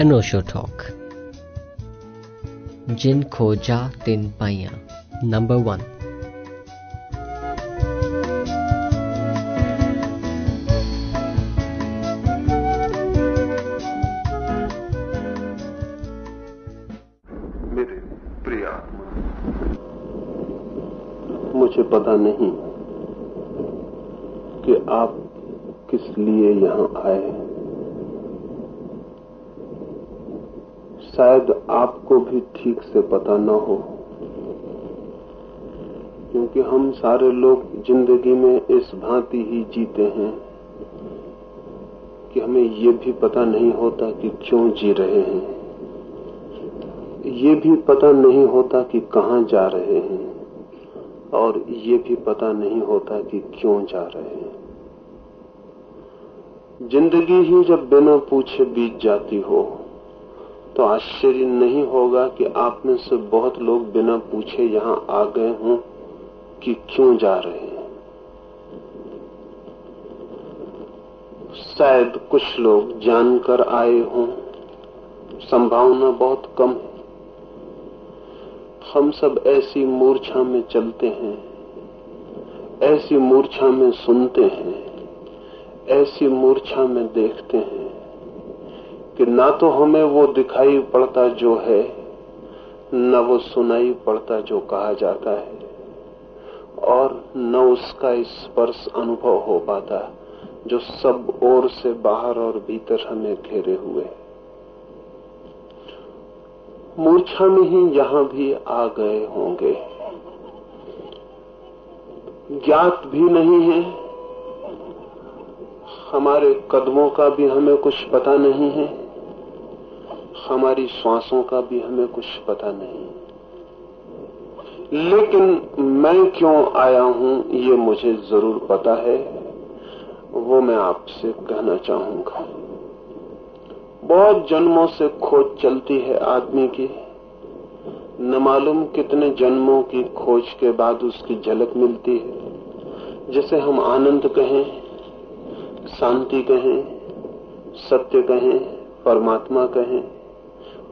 अनोशो talk जिन खोजा तिन पाइया number one मेरे प्रिय आत्मा। मुझे पता नहीं कि आप किस लिए यहाँ आए शायद आपको भी ठीक से पता न हो। क्योंकि हम सारे लोग ज़िंदगी में इस भांति ही जीते हैं कि हमें ये भी पता नहीं होता कि क्यों जी रहे हैं। ये भी पता नहीं होता कि कहाँ जा रहे हैं और ये भी पता नहीं होता कि क्यों जा रहे हैं। ज़िंदगी ही जब बिना पूछे बीत जाती हो तो आश्चर्य नहीं होगा कि आप में से बहुत लोग बिना पूछे यहाँ आ गए हों कि क्यों जा रहे हैं। शायद कुछ लोग जानकर आए हों। संभावना बहुत कम है। हम सब ऐसी मूर्छा में चलते हैं, ऐसी मूर्छा में सुनते हैं, ऐसी मूर्छा में देखते हैं। कि ना तो हमें वो दिखाई पड़ता जो है, न वो सुनाई पड़ता जो कहा जाता है, और न उसका स्पर्श अनुभव हो पाता जो सब ओर से बाहर और भीतर हमें घेरे हुए। मूर्छा में ही यहाँ भी आ गए होंगे। ज्ञात भी नहीं है। हमारे कदमों का भी हमें कुछ पता नहीं है। हमारी श्वासों का भी हमें कुछ पता नहीं। लेकिन मैं क्यों आया हूँ, ये मुझे ज़रूर पता है। वो मैं आपसे कहना चाहूँगा। बहुत जन्मों से खोज चलती है आदमी की। न मालूम कितने जन्मों की खोज के बाद उसकी झलक मिलती है। जैसे हम आनंद कहें, शांति कहें, सत्य कहें, परमात्मा कहें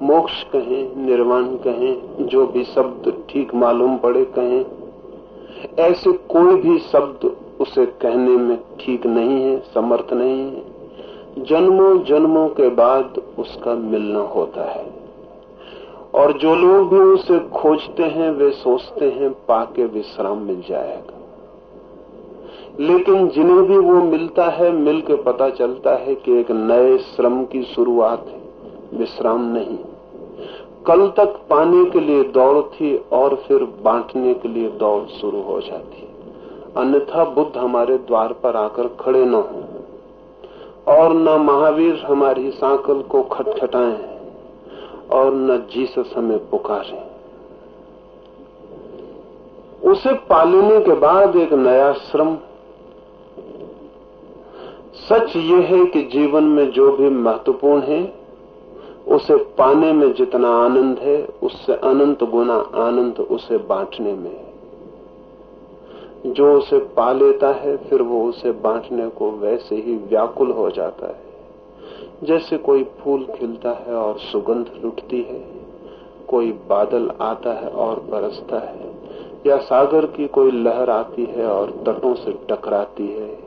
मोक्ष कहें, निर्वाण कहें, जो भी शब्द ठीक मालूम पड़े कहें। ऐसे कोई भी शब्द उसे कहने में ठीक नहीं है, समर्थ नहीं है। जन्मों जन्मों के बाद उसका मिलना होता है। और जो लोग भी उसे खोजते हैं, वे सोचते हैं, पाके विश्राम मिल जाएगा। लेकिन जिन्हें भी वो मिलता है मिल के पता चलता है कि एक नए श्रम की शुरुआत है। विश्राम नहीं। कल तक पाने के लिए दौड़ थी और फिर बांटने के लिए दौड़ शुरू हो जाती। अन्यथा बुद्ध हमारे द्वार पर आकर खड़े न हो। और न महावीर हमारी सांकल को खटखटाए और न जीसस हमें पुकारे। उसे पालने के बाद एक नया श्रम। सच ये है कि जीवन में जो भी महत्वपूर्ण है उसे पाने में जितना आनंद है, उससे अनंत गुना आनंद उसे बांटने में जो उसे पा लेता है, फिर वो उसे बांटने को वैसे ही व्याकुल हो जाता है। जैसे कोई फूल खिलता है और सुगंध लुटती है, कोई बादल आता है और बरसता है, या सागर की कोई लहर आती है और तटों से टकराती है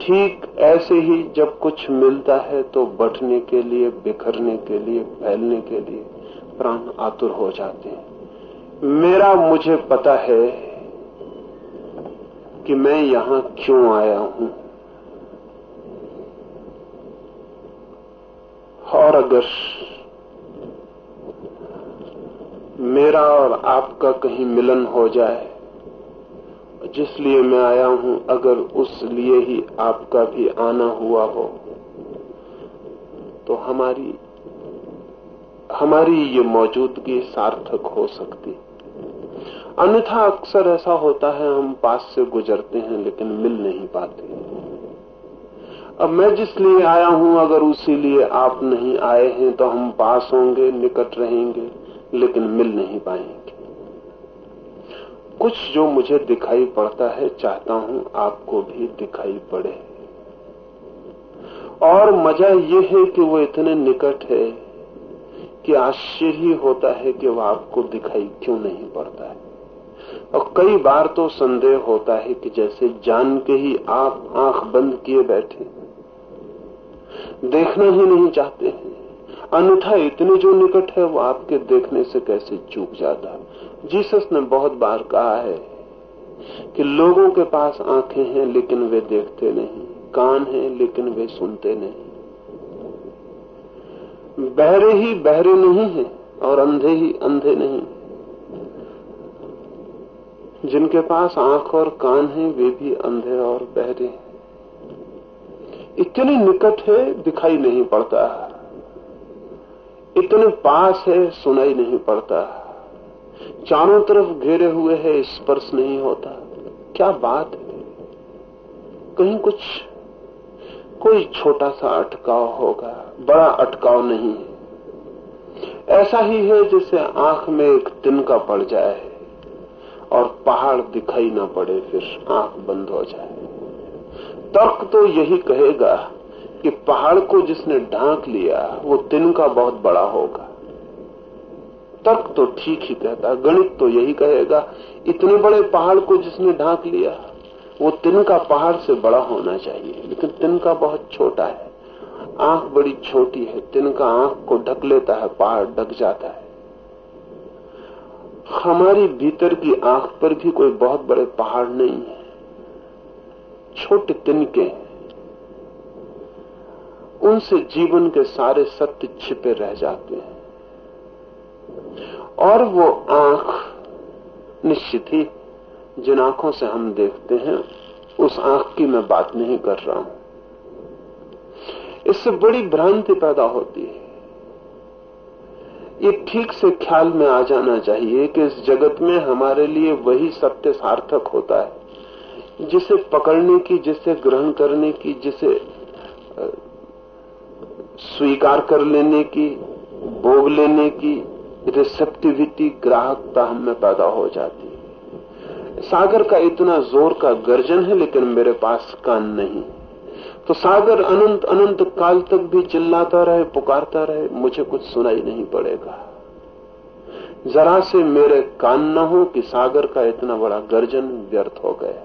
ठीक ऐसे ही जब कुछ मिलता है तो बढ़ने के लिए, बिखरने के लिए, फैलने के लिए प्राण आतुर हो जाते हैं। मेरा, मुझे पता है कि मैं यहाँ क्यों आया हूँ। और अगर मेरा और आपका कहीं मिलन हो जाए जिसलिए मैं आया हूँ, अगर उस लिए ही आपका भी आना हुआ हो तो हमारी हमारी ये मौजूदगी सार्थक हो सकती। अन्यथा अक्सर ऐसा होता है, हम पास से गुजरते हैं, लेकिन मिल नहीं पाते। अब मैं जिस लिए आया हूँ, अगर उसी लिए आप नहीं आए हैं तो हम पास होंगे, निकट रहेंगे, लेकिन मिल नहीं पाएँगे। कुछ जो मुझे दिखाई पड़ता है, चाहता हूँ आपको भी दिखाई पड़े। और मज़ा ये है कि वो इतने निकट है कि आश्चर्य होता है कि वह आपको दिखाई क्यों नहीं पड़ता है। और कई बार तो संदेह होता है कि जैसे जान के ही आप आँख बंद किए बैठे देखना ही नहीं चाहते हैं। अन्यथा इतने जो निकट है, वो आपके देखने से कैसे चूक जाता जीसस ने बहुत बार कहा है कि लोगों के पास आँखें हैं, लेकिन वे देखते नहीं, कान हैं, लेकिन वे सुनते नहीं। बहरे ही बहरे नहीं है और अंधे ही अंधे नहीं। जिनके पास आँख और कान है, वे भी अंधे और बहरे इतने निकट है, दिखाई नहीं पड़ता। इतने पास है, सुनाई नहीं पड़ता। चारों तरफ़ घेरे हुए है स्पर्श नहीं होता। क्या बात है? कहीं कुछ, कोई छोटा सा अटकाव होगा, बड़ा अटकाव नहीं है। ऐसा ही है जैसे आँख में एक तिनका पड़ जाए और पहाड़ दिखाई ना पड़े, फिर आँख बंद हो जाए। तर्क तो यही कहेगा कि पहाड़ को जिसने ढांक लिया, वो तिनका बहुत बड़ा होगा। तर्क तो ठीक ही कहता गणित तो यही कहेगा, इतने बड़े पहाड़ को जिसने ढांक लिया, वो तिनका पहाड़ से बड़ा होना चाहिए, लेकिन तिनका बहुत छोटा है। आँख बड़ी छोटी है तिनका आँख को ढक लेता है, पहाड़ ढक जाता है। हमारी भीतर की आँख पर भी कोई बहुत बड़े पहाड़ नहीं है, छोटे तिनके उनसे जीवन के सारे सत्य छिपे रह जाते हैं। और वो आँख निश्चित ही जिन आँखों से हम देखते हैं, उस आँख की मैं बात नहीं कर रहा हूँ। इससे बड़ी भ्रांति पैदा होती है। ये ठीक से ख्याल में आ जाना चाहिए कि इस जगत में हमारे लिए वही सत्य सार्थक होता है, जिसे पकड़ने की, जिसे ग्रहण करने की, जिसे स्वीकार कर लेने की, भोग लेने की रिसेप्टिविटी ग्राहकता हम में पैदा हो जाती है। सागर का इतना ज़ोर का गर्जन है, लेकिन मेरे पास कान नहीं। तो सागर अनंत अनंत काल तक भी चिल्लाता रहे, पुकारता रहे, मुझे कुछ सुनाई नहीं पड़ेगा। जरा से मेरे कान न हो कि सागर का इतना बड़ा गर्जन व्यर्थ हो गया।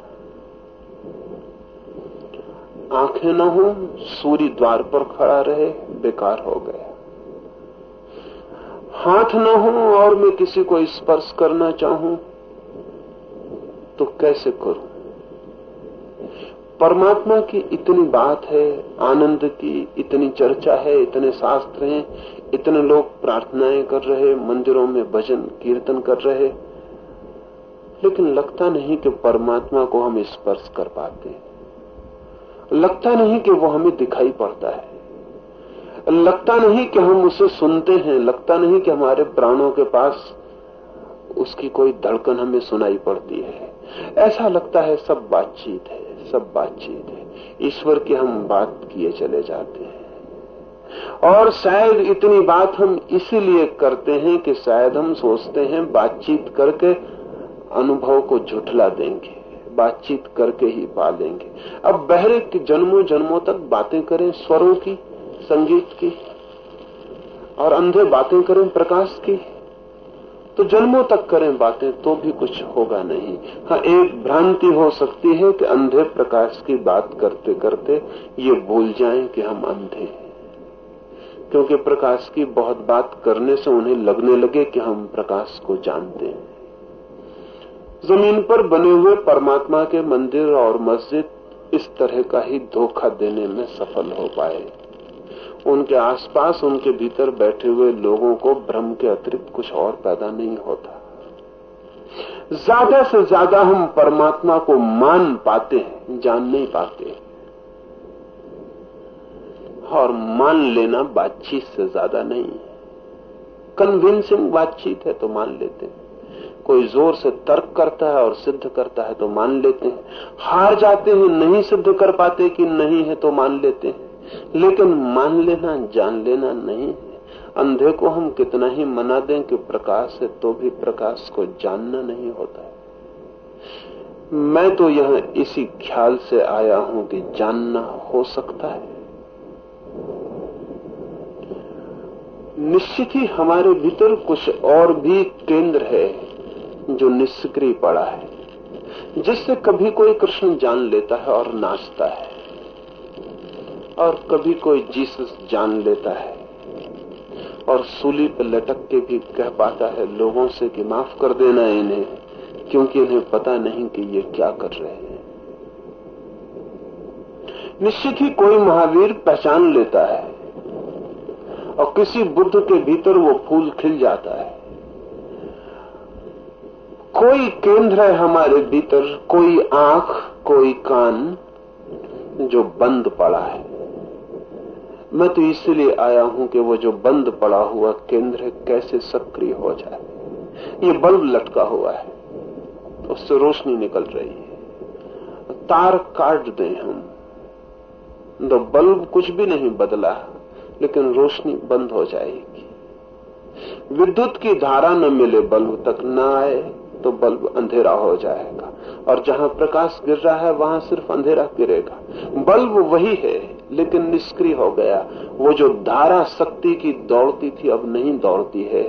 आँखें न हो सूर्य द्वार पर खड़ा रहे, बेकार हो गया। हाथ न हो और मैं किसी को स्पर्श करना चाहूँ तो कैसे करूँ? परमात्मा की इतनी बात है, आनंद की इतनी चर्चा है, इतने शास्त्र हैं, इतने लोग प्रार्थनाएँ कर रहे, मंदिरों में भजन, कीर्तन कर रहे, लेकिन लगता नहीं कि परमात्मा को हम स्पर्श कर पाते लगता नहीं कि वो हमें दिखाई पड़ता है। लगता नहीं कि हम उसे सुनते हैं, लगता नहीं कि हमारे प्राणों के पास उसकी कोई धड़कन हमें सुनाई पड़ती है। ऐसा लगता है सब बातचीत है, सब बातचीत है। ईश्वर की हम बात किए चले जाते हैं। और शायद इतनी बात हम इसीलिए करते हैं कि शायद हम सोचते हैं बातचीत करके अनुभव को झुठला देंगे, बातचीत करके ही पा लेंगे अब बहरे के जन्मों जन्मों तक बातें करें, स्वरों की। संगीत की और अंधे बातें करें प्रकाश की। तो जन्मों तक करें बातें तो भी कुछ होगा नहीं। हाँ एक भ्रांति हो सकती है कि अंधे प्रकाश की बात करते करते ये भूल जाएँ कि हम अंधे हैं। क्योंकि प्रकाश की बहुत बात करने से उन्हें लगने लगे कि हम प्रकाश को जानते हैं। ज़मीन पर बने हुए परमात्मा के मंदिर और मस्जिद इस तरह का ही धोखा देने में सफल हो पाए। उनके आसपास, उनके भीतर बैठे हुए लोगों को भ्रम के अतिरिक्त कुछ और पैदा नहीं होता। ज़्यादा से ज़्यादा हम परमात्मा को मान पाते हैं, जान नहीं पाते और मान लेना बातचीत से ज़्यादा नहीं है। कन्विंसिंग बातचीत है तो मान लेते हैं। कोई ज़ोर से तर्क करता है और सिद्ध करता है तो मान लेते हैं। हार जाते हैं, नहीं सिद्ध कर पाते कि नहीं है तो मान लेते हैं। लेकिन मान लेना, जान लेना नहीं है। अंधे को हम कितना ही मना दें कि प्रकाश है तो भी प्रकाश को जानना नहीं होता है। मैं तो यह इसी ख्याल से आया हूँ कि जानना हो सकता है। निश्चित ही हमारे भीतर कुछ और भी केंद्र है जो निष्क्रिय पड़ा है, जिससे कभी कोई कृष्ण जान लेता है और नाचता है। और कभी कोई जीसस जान लेता है और सूली पर लटक के भी कह पाता है, लोगों से कि माफ़ कर देना इन्हें, क्योंकि इन्हें पता नहीं कि ये क्या कर रहे हैं। निश्चित ही कोई महावीर पहचान लेता है और किसी बुद्ध के भीतर वो फूल खिल जाता है। कोई केंद्र है हमारे भीतर, कोई आँख, कोई कान जो बंद पड़ा है। मैं तो इसलिए आया हूँ कि वो जो बंद पड़ा हुआ केंद्र है, कैसे सक्रिय हो जाए? ये बल्ब लटका हुआ है उससे रोशनी निकल रही है। तार काट दें हम। तो बल्ब कुछ भी नहीं बदला, लेकिन रोशनी बंद हो जाएगी। विद्युत की धारा न मिले बल्ब तक न आए तो बल्ब अंधेरा हो जाएगा। और जहाँ प्रकाश गिर रहा है, वहाँ सिर्फ़ अंधेरा गिरेगा। बल्ब वही है लेकिन निष्क्रिय हो गया। वो जो धारा शक्ति की दौड़ती थी, अब नहीं दौड़ती है।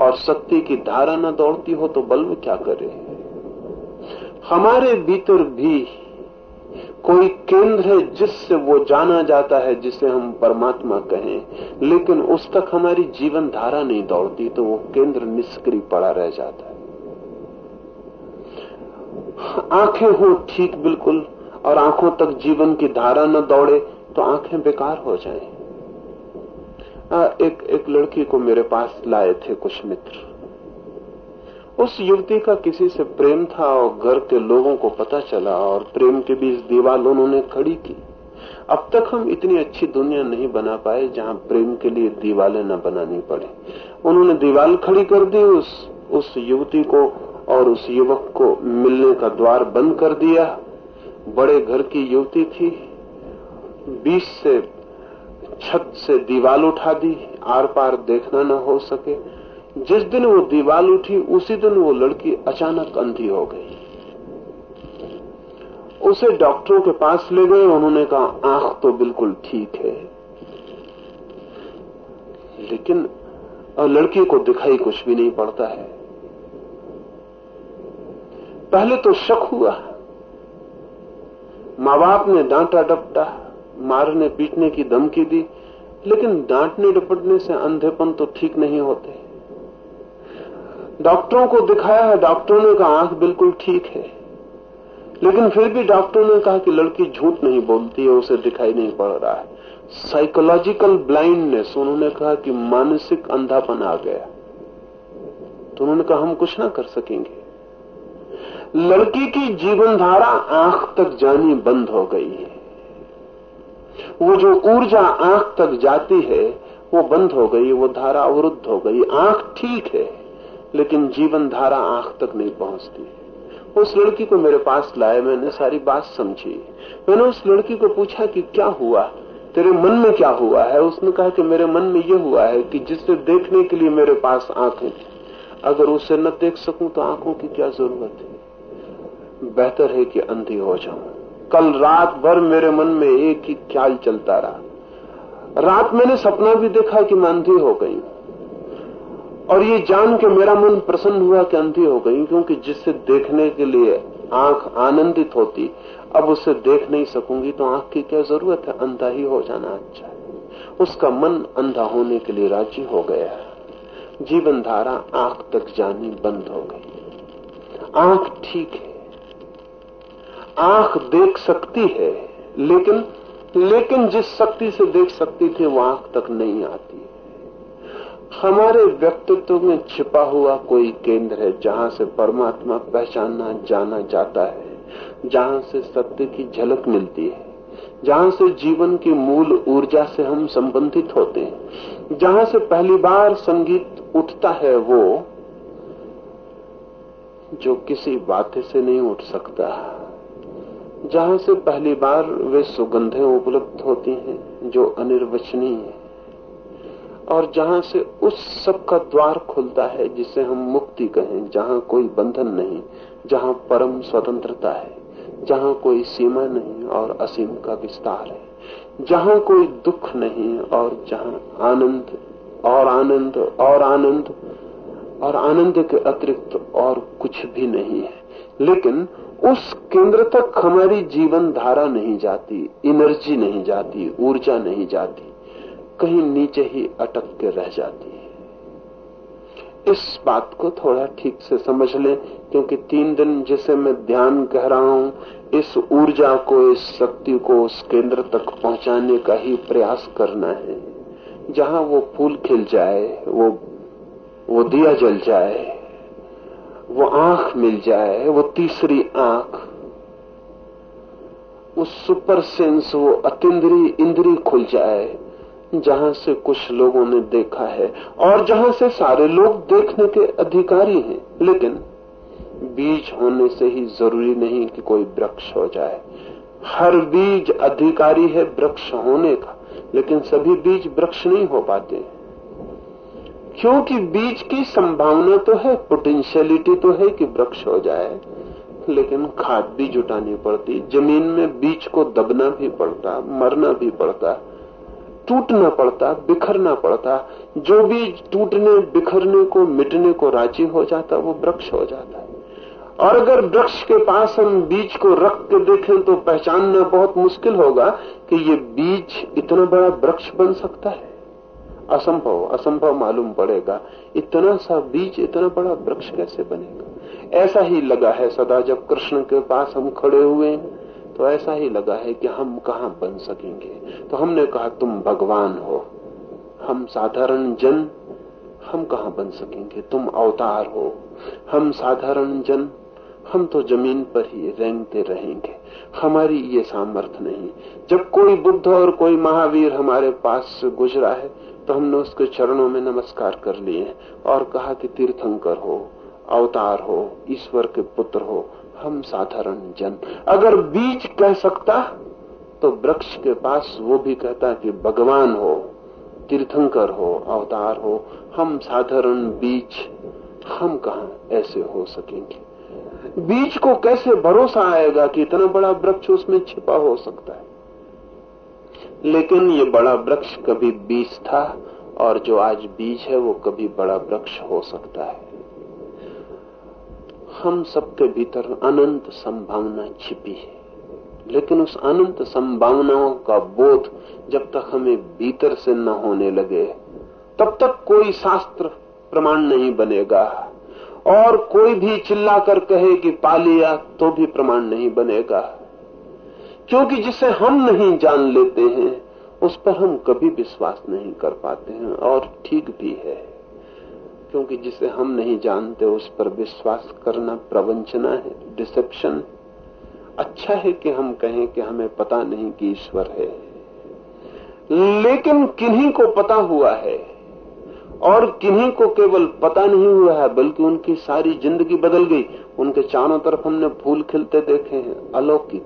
और शक्ति की धारा न दौड़ती हो तो बल्ब क्या करे? हमारे भीतर भी कोई केंद्र है जिससे वो जाना जाता है, जिसे हम परमात्मा कहें। लेकिन उस तक हमारी जीवन धारा नहीं दौड़ती तो वो केंद्र निष्क्रिय पड़ा रह जाता है। आँखें हो ठीक बिल्कुल, और आँखों तक जीवन की धारा न दौड़े तो आँखें बेकार हो जाएँ। एक एक लड़की को मेरे पास लाए थे कुछ मित्र। उस युवती का किसी से प्रेम था और घर के लोगों को पता चला और प्रेम के बीच दीवार उन्होंने खड़ी की। अब तक हम इतनी अच्छी दुनिया नहीं बना पाए जहाँ प्रेम के लिए दीवारें न बनानी पड़े। उन्होंने दीवार खड़ी कर दी उस उस युवती को और उस युवक को मिलने का द्वार बंद कर दिया। बड़े घर की युवती थी। बीच से छत से दीवाल उठा दी आर पार देखना न हो सके। जिस दिन वो दीवार उठी, उसी दिन वो लड़की अचानक अंधी हो गई। उसे डॉक्टरों के पास ले गए, उन्होंने कहा, आँख तो बिल्कुल ठीक है। लेकिन लड़की को दिखाई कुछ भी नहीं पड़ता है। पहले तो शक हुआ। माँ बाप ने डांटा डपटा। मारने पीटने की धमकी दी, लेकिन डांटने डपटने से अंधेपन तो ठीक नहीं होते। डॉक्टरों को दिखाया है, डॉक्टरों ने कहा, आँख बिल्कुल ठीक है। लेकिन फिर भी डॉक्टरों ने कहा कि लड़की झूठ नहीं बोलती है उसे दिखाई नहीं पड़ रहा है। साइकोलॉजिकल ब्लाइंडनेस उन्होंने कहा कि मानसिक अंधापन आ गया। तो उन्होंने कहा, हम कुछ ना कर सकेंगे। लड़की की जीवनधारा आँख तक जानी बंद हो गई है। वो जो ऊर्जा आँख तक जाती है, वो बंद हो गई, वो धारा अवरुद्ध हो गई, आँख ठीक है, लेकिन जीवन धारा आँख तक नहीं पहुँचती उस लड़की को मेरे पास लाए, मैंने सारी बात समझी। मैंने उस लड़की को पूछा कि क्या हुआ? तेरे मन में क्या हुआ है? उसने कहा कि मेरे मन में यह हुआ है कि जिससे देखने के लिए मेरे पास आँखें थी। अगर उसे न देख सकूँ तो आँखों की क्या ज़रूरत है? बेहतर है कि अंधी हो जाऊँ। कल रात भर मेरे मन में एक ही ख्याल चलता रहा। रात मैंने सपना भी देखा कि मैं अंधी हो गई। और ये जान के मेरा मन प्रसन्न हुआ कि अंधी हो गई, क्योंकि जिससे देखने के लिए आँख आनंदित होती, अब उसे देख नहीं सकूँगी तो आँख की क्या ज़रूरत है? अंधा ही हो जाना अच्छा है। उसका मन अंधा होने के लिए राज़ी हो गया जीवन धारा आँख तक जानी बंद हो गई। आँख ठीक है। आँख देख सकती है, लेकिन लेकिन जिस शक्ति से देख सकती थी, वो आँख तक नहीं आती हमारे व्यक्तित्व में छिपा हुआ कोई केंद्र है, जहाँ से परमात्मा पहचानना, जाना जाता है, जहाँ से सत्य की झलक मिलती है, जहाँ से जीवन की मूल ऊर्जा से हम संबंधित होते हैं, जहाँ से पहली बार संगीत उठता है वो, जो किसी बातें से नहीं उठ सकता। जहाँ से पहली बार वे सुगंधें उपलब्ध होती हैं, जो अनिर्वचनीय है, और जहाँ से उस सब का द्वार खुलता है, जिसे हम मुक्ति कहें, जहाँ कोई बंधन नहीं, जहाँ परम स्वतंत्रता है, जहाँ कोई सीमा नहीं और असीम का विस्तार है, जहाँ कोई दुख नहीं और जहाँ आनंद, और आनंद और आनंद और आनंद के अतिरिक्त और कुछ भी नहीं है। लेकिन उस केंद्र तक हमारी जीवन धारा नहीं जाती एनर्जी नहीं जाती, ऊर्जा नहीं जाती, कहीं नीचे ही अटक के रह जाती है। इस बात को थोड़ा ठीक से समझ लें, क्योंकि तीन दिन जिसे मैं ध्यान कह रहा हूँ, इस ऊर्जा को, इस शक्ति को उस केंद्र तक पहुँचाने का ही प्रयास करना है। जहाँ वो फूल खिल जाए, वो वो दिया जल जाए वो आँख मिल जाए, वो तीसरी आँख वो सुपर सेंस वो अतिद्री इंद्री खुल जाए, जहाँ से कुछ लोगों ने देखा है। और जहाँ से सारे लोग देखने के अधिकारी हैं। लेकिन बीज होने से ही ज़रूरी नहीं कि कोई वृक्ष हो जाए। हर बीज अधिकारी है वृक्ष होने का, लेकिन सभी बीज वृक्ष नहीं हो पाते क्योंकि बीज की संभावना तो है पोटेंशियलिटी तो है कि वृक्ष हो जाए। लेकिन खाद भी जुटानी पड़ती, ज़मीन में बीज को दबना भी पड़ता, मरना भी पड़ता, टूटना पड़ता, बिखरना पड़ता। जो भी टूटने, बिखरने को, मिटने को राज़ी हो जाता, वो वृक्ष हो जाता है। और अगर वृक्ष के पास हम बीज को रख के देखें तो पहचानना बहुत मुश्किल होगा कि ये बीज इतना बड़ा वृक्ष बन सकता है। असंभव असंभव मालूम पड़ेगा। इतना सा बीज, इतना बड़ा वृक्ष कैसे बनेगा? ऐसा ही लगा है सदा जब कृष्ण के पास हम खड़े हुए हैं तो ऐसा ही लगा है कि हम कहा बन सकेंगे। तो हमने कहा, तुम भगवान हो। हम साधारण जन, हम कहा बन सकेंगे? तुम अवतार हो। हम साधारण जन, हम तो ज़मीन पर ही रेंगते रहेंगे। हमारी ये सामर्थ्य नहीं। जब कोई बुद्ध और कोई महावीर हमारे पास से गुजरा है तो हमने उसके चरणों में नमस्कार कर लिए और कहा कि तीर्थंकर हो, अवतार हो, ईश्वर के पुत्र हो, हम साधारण जन। अगर बीज कह सकता तो वृक्ष के पास वो भी कहता कि भगवान हो, तीर्थंकर हो, अवतार हो, हम साधारण बीज हम कहा ऐसे हो सकेंगे? बीज को कैसे भरोसा आएगा कि इतना बड़ा वृक्ष उसमें छिपा हो सकता है? लेकिन ये बड़ा वृक्ष कभी बीज था और जो आज बीज है वो कभी बड़ा वृक्ष हो सकता है। हम सबके भीतर अनंत संभावना छिपी है, लेकिन उस अनंत संभावनाओं का बोध जब तक हमें भीतर से न होने लगे, तब तक कोई शास्त्र प्रमाण नहीं बनेगा और कोई भी चिल्ला कर कहे कि पा लिया तो भी प्रमाण नहीं बनेगा। क्योंकि जिसे हम नहीं जान लेते हैं, उस पर हम कभी विश्वास नहीं कर पाते हैं, और ठीक भी है। क्योंकि जिसे हम नहीं जानते, उस पर विश्वास करना प्रवंचना है, डिसेप्शन। अच्छा है कि हम कहें कि हमें पता नहीं कि ईश्वर है। लेकिन किन्हीं को पता हुआ है, और किन्हीं को केवल पता नहीं हुआ है, बल्कि उनकी सारी ज़िंदगी बदल गई। उनके चारों तरफ़ हमने फूल खिलते देखे हैं, अलौकिक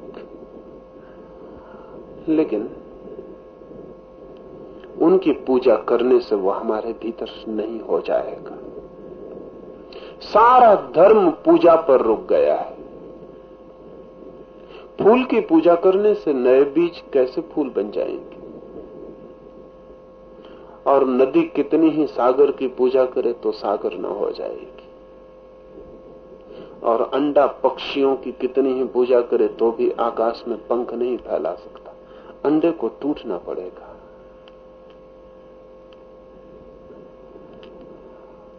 लेकिन उनकी पूजा करने से वो हमारे भीतर नहीं हो जाएगा। सारा धर्म पूजा पर रुक गया है। फूल की पूजा करने से नए बीज कैसे फूल बन जाएँगे? और नदी कितनी ही सागर की पूजा करे तो सागर न हो जाएगी। और अंडा पक्षियों की कितनी ही पूजा करे तो भी आकाश में पंख नहीं फैला सकता। अंडे को टूटना पड़ेगा।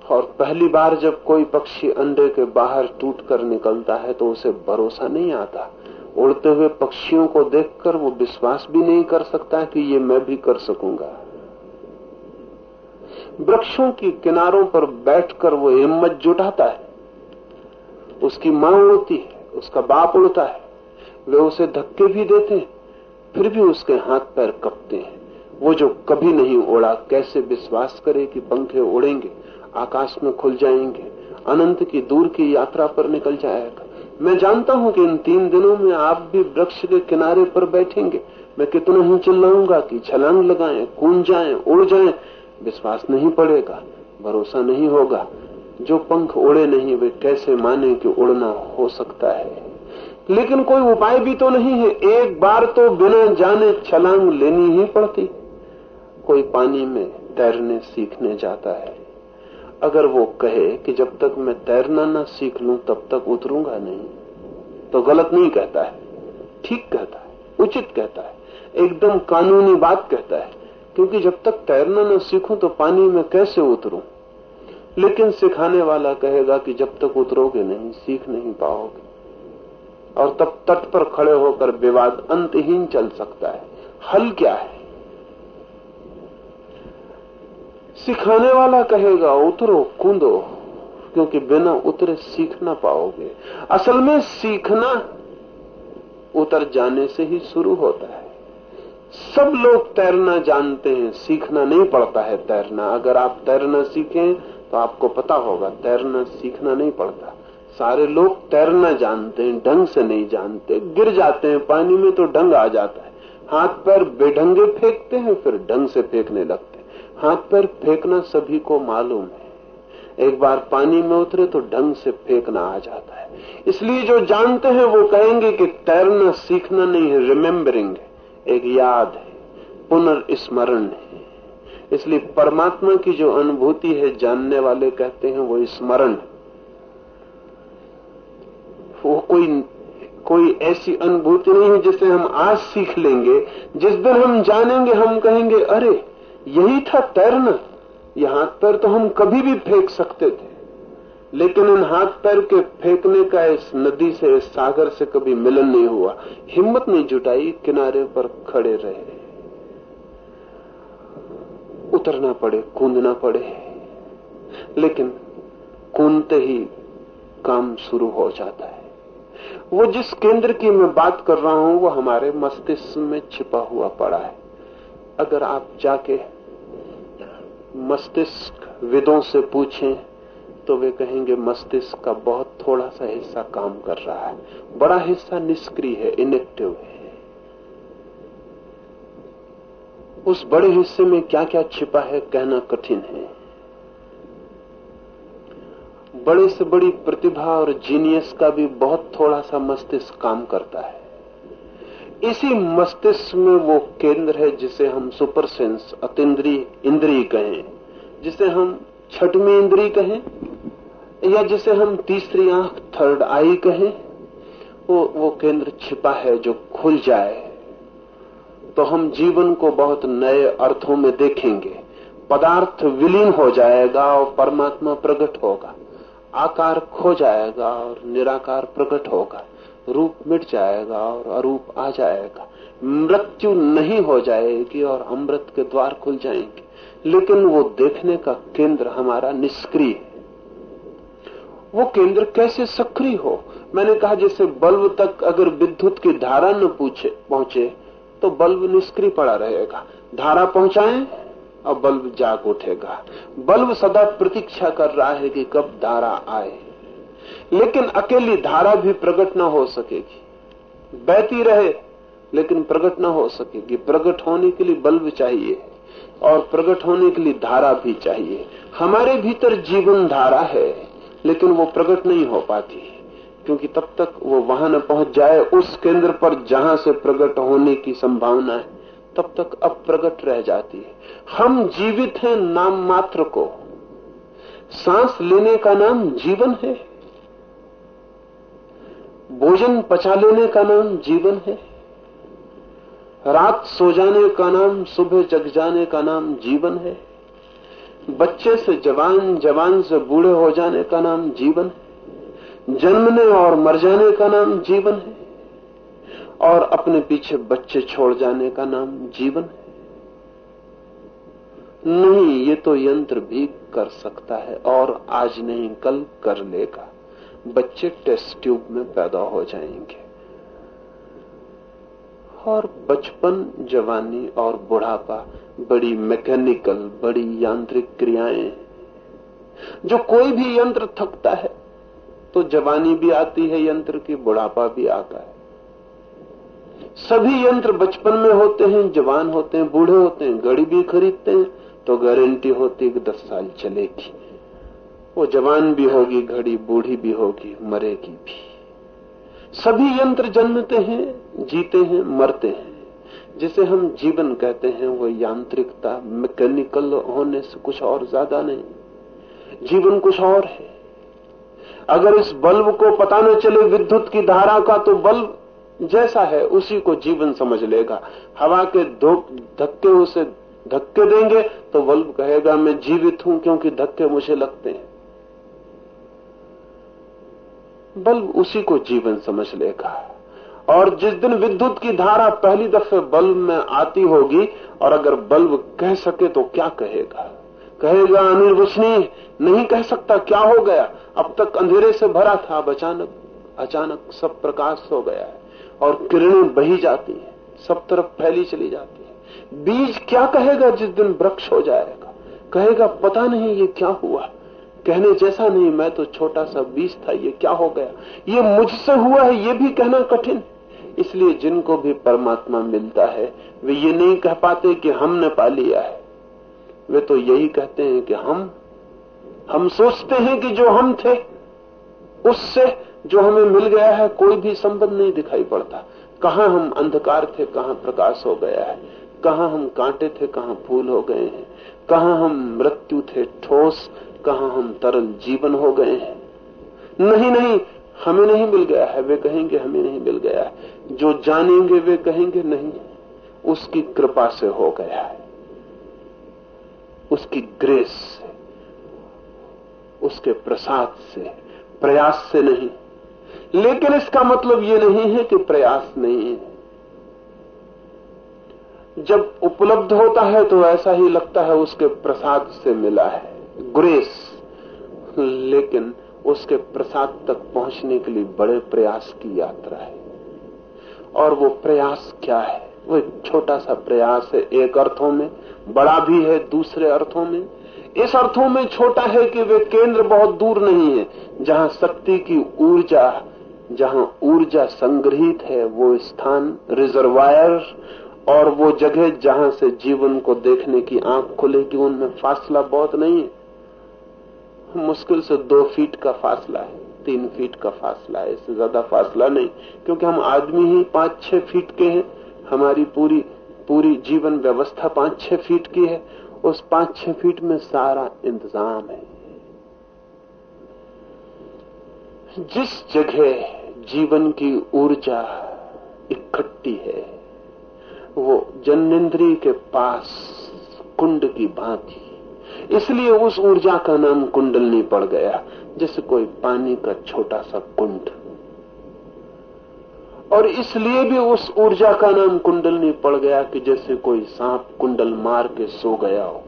और पहली बार जब कोई पक्षी अंडे के बाहर टूट कर निकलता है तो उसे भरोसा नहीं आता। उड़ते हुए पक्षियों को देखकर वो विश्वास भी नहीं कर सकता कि ये मैं भी कर सकूँगा। वृक्षों की किनारों पर बैठकर वो हिम्मत जुटाता है। उसकी माँ उड़ती है, उसका बाप उड़ता है। वे उसे धक्के भी देते हैं। फिर भी उसके हाथ पैर कपते हैं। वो जो कभी नहीं उड़ा कैसे विश्वास करे कि पंखे उड़ेंगे आकाश में खुल जाएँगे, अनंत की दूर की यात्रा पर निकल जाएगा। मैं जानता हूँ कि इन तीन दिनों में आप भी वृक्ष के किनारे पर बैठेंगे। मैं कितना ही चिल्लाऊँगा कि छलांग लगाएँ, कूद जाएँ, उड़ जाएँ, विश्वास नहीं पड़ेगा, भरोसा नहीं होगा। जो पंख उड़े नहीं, वे कैसे माने कि उड़ना हो सकता है? लेकिन कोई उपाय भी तो नहीं है। एक बार तो बिना जाने छलांग लेनी ही पड़ती। कोई पानी में तैरने सीखने जाता है। अगर वो कहे कि जब तक मैं तैरना ना सीख लू, तब तक उतरूँगा नहीं तो गलत नहीं कहता है। ठीक कहता है, उचित कहता है, एकदम कानूनी बात कहता है। क्योंकि जब तक तैरना ना सीखूं तो पानी में कैसे उतरूं? लेकिन सिखाने वाला कहेगा कि जब तक उतरोगे नहीं, सीख नहीं पाओगे। और तब तट पर खड़े होकर विवाद अंतहीन चल सकता है। हल क्या है? सिखाने वाला कहेगा, उतरो, कूदो, क्योंकि बिना उतरे सीख ना पाओगे। असल में सीखना उतर जाने से ही शुरू होता है। सब लोग तैरना जानते हैं, सीखना नहीं पड़ता है तैरना। अगर आप तैरना सीखें तो आपको पता होगा, तैरना सीखना नहीं पड़ता। सारे लोग तैरना जानते हैं, ढंग से नहीं जानते। गिर जाते हैं, पानी में तो ढंग आ जाता है। हाथ पैर बेढंगे फेंकते हैं, फिर ढंग से फेंकने लगते हैं। हाथ पैर फेंकना सभी को मालूम है। एक बार पानी में उतरे तो ढंग से फेंकना आ जाता है। इसलिए जो जानते हैं, वो कहेंगे कि तैरना सीखना नहीं है रिमेम्बरिंग है। एक याद है, पुनर्स्मरण है। इसलिए परमात्मा की जो अनुभूति है, जानने वाले कहते हैं, वो स्मरण वो कोई कोई ऐसी अनुभूति नहीं है जिसे हम आज सीख लेंगे। जिस दिन हम जानेंगे, हम कहेंगे, अरे, यही था तैरना। ये हाथ पैर तो हम कभी भी फेंक सकते थे। लेकिन इन हाथ पैर के फेंकने का इस नदी से, इस सागर से कभी मिलन नहीं हुआ। हिम्मत नहीं जुटाई, किनारे पर खड़े रहे। उतरना पड़े, कूदना पड़े। लेकिन कूदते ही काम शुरू हो जाता है। वो जिस केंद्र की मैं बात कर रहा हूँ, वो हमारे मस्तिष्क में छिपा हुआ पड़ा है। अगर आप जाके मस्तिष्क विदों से पूछें तो वे कहेंगे, मस्तिष्क का बहुत थोड़ा सा हिस्सा काम कर रहा है। बड़ा हिस्सा निष्क्रिय है इनेक्टिव है। उस बड़े हिस्से में क्या क्या छिपा है, कहना कठिन है। बड़े से बड़ी प्रतिभा और जीनियस का भी बहुत थोड़ा सा मस्तिष्क काम करता है। इसी मस्तिष्क में वो केंद्र है जिसे हम सुपर सेंस अतिद्री इंद्री कहें, जिसे हम छठवीं इंद्री कहें, या जिसे हम तीसरी आँख थर्ड आई कहें, वो वो केंद्र छिपा है जो खुल जाए। तो हम जीवन को बहुत नए अर्थों में देखेंगे। पदार्थ विलीन हो जाएगा और परमात्मा प्रकट होगा। आकार खो जाएगा और निराकार प्रकट होगा। रूप मिट जाएगा और अरूप आ जाएगा। मृत्यु नहीं हो जाएगी और अमृत के द्वार खुल जाएँगे। लेकिन वो देखने का केंद्र हमारा निष्क्रिय है। वो केंद्र कैसे सक्रिय हो? मैंने कहा, जैसे बल्ब तक अगर विद्युत की धारा न पूछे, पहुँचे तो बल्ब निष्क्रिय पड़ा रहेगा। धारा पहुंचाएँ और बल्ब जाग उठेगा। बल्ब सदा प्रतीक्षा कर रहा है कि कब धारा आए। लेकिन अकेली धारा भी प्रकट न हो सकेगी। बहती रहे, लेकिन प्रकट न हो सकेगी। प्रकट होने के लिए बल्ब चाहिए और प्रकट होने के लिए धारा भी चाहिए। हमारे भीतर जीवन धारा है, लेकिन वो प्रकट नहीं हो पाती, क्योंकि तब तक वो वहाँ न पहुँच जाए। उस केंद्र पर जहाँ से प्रकट होने की संभावना है, तब तक अप्रगट रह जाती है। हम जीवित हैं नाम मात्र को। सांस लेने का नाम जीवन है। भोजन पचा लेने का नाम जीवन है। रात सो जाने का नाम, सुबह जग जाने का नाम जीवन है। बच्चे से जवान जवान से बूढ़े हो जाने का नाम जीवन है। जन्मने और मर जाने का नाम जीवन है। और अपने पीछे बच्चे छोड़ जाने का नाम जीवन है। नहीं, ये तो यंत्र भी कर सकता है और आज नहीं, कल कर लेगा। बच्चे टेस्ट ट्यूब में पैदा हो जाएँगे। और बचपन, जवानी और बुढ़ापा, बड़ी मैकेनिकल, बड़ी यांत्रिक क्रियाएँ। जो कोई भी यंत्र थकता है तो जवानी भी आती है, यंत्र की बुढ़ापा भी आता है। सभी यंत्र बचपन में होते हैं, जवान होते हैं, बूढ़े होते हैं, घड़ी भी खरीदते हैं तो गारंटी होती कि दस साल चलेगी। वो जवान भी होगी, घड़ी बूढ़ी भी होगी, मरेगी भी। सभी यंत्र जन्मते हैं, जीते हैं, मरते हैं। जिसे हम जीवन कहते हैं, वो यांत्रिकता, मैकेनिकल होने से कुछ और ज़्यादा नहीं। जीवन कुछ और है। अगर इस बल्ब को पता न चले विद्युत की धारा का तो बल्ब जैसा है, उसी को जीवन समझ लेगा। हवा के धक्के उसे धक्के देंगे तो बल्ब कहेगा, मैं जीवित हूँ क्योंकि धक्के मुझे लगते हैं। बल्ब उसी को जीवन समझ लेगा। और जिस दिन विद्युत की धारा पहली दफे बल्ब में आती होगी, और अगर बल्ब कह सके तो क्या कहेगा? कहेगा अनिर्वचनीय नहीं कह सकता, क्या हो गया? अब तक अंधेरे से भरा था अब अचानक अचानक सब प्रकाश हो गया है, और किरणें बही जाती हैं, सब तरफ़ फैली चली जाती है। बीज क्या कहेगा जिस दिन वृक्ष हो जाएगा? कहेगा, पता नहीं ये क्या हुआ। कहने जैसा नहीं, मैं तो छोटा सा बीज था, ये क्या हो गया? ये मुझसे हुआ है, ये भी कहना कठिन। इसलिए जिनको भी परमात्मा मिलता है, वे ये नहीं कह पाते कि हमने पा लिया है। वे तो यही कहते हैं कि हम हम सोचते हैं कि जो हम थे, उससे जो हमें मिल गया है, कोई भी संबंध नहीं दिखाई पड़ता। कहा हम अंधकार थे, कहा प्रकाश हो गया है। कहा हम कांटे थे, कहा फूल हो गए हैं। कहा हम मृत्यु थे, ठोस, कहा हम तरल जीवन हो गए हैं। नहीं नहीं, हमें नहीं मिल गया है, वे कहेंगे हमें नहीं मिल गया है। जो जानेंगे, वे कहेंगे नहीं, उसकी कृपा से हो गया है। उसकी ग्रेस से, उसके प्रसाद से, प्रयास से नहीं। लेकिन इसका मतलब ये नहीं है कि प्रयास नहीं है। जब उपलब्ध होता है तो ऐसा ही लगता है उसके प्रसाद से मिला है, ग्रेस। लेकिन उसके प्रसाद तक पहुँचने के लिए बड़े प्रयास की यात्रा है। और वो प्रयास क्या है? वो एक छोटा सा प्रयास है, एक अर्थों में, बड़ा भी है, दूसरे अर्थों में। इस अर्थों में छोटा है कि वे केंद्र बहुत दूर नहीं है, जहाँ शक्ति की ऊर्जा, जहाँ ऊर्जा संग्रहित है, वो स्थान रिजर्वायर और वो जगह जहाँ से जीवन को देखने की आँख खुलेगी, उनमें फासला बहुत नहीं है। मुश्किल से दो फीट का फासला है, तीन फीट का फासला है, इससे ज़्यादा फासला नहीं, क्योंकि हम आदमी ही पाँच छह फीट के हैं। हमारी पूरी पूरी जीवन व्यवस्था पाँच छह फीट की है। उस पाँच छह फीट में सारा इंतज़ाम है। जिस जगह जीवन की ऊर्जा इकट्ठी है वो जनेन्द्रिय के पास कुंड की भांति। इसलिए उस ऊर्जा का नाम कुंडलनी पड़ गया, जैसे कोई पानी का छोटा सा कुंड। और इसलिए भी उस ऊर्जा का नाम कुंडलनी पड़ गया कि जैसे कोई सांप कुंडल मार के सो गया हो।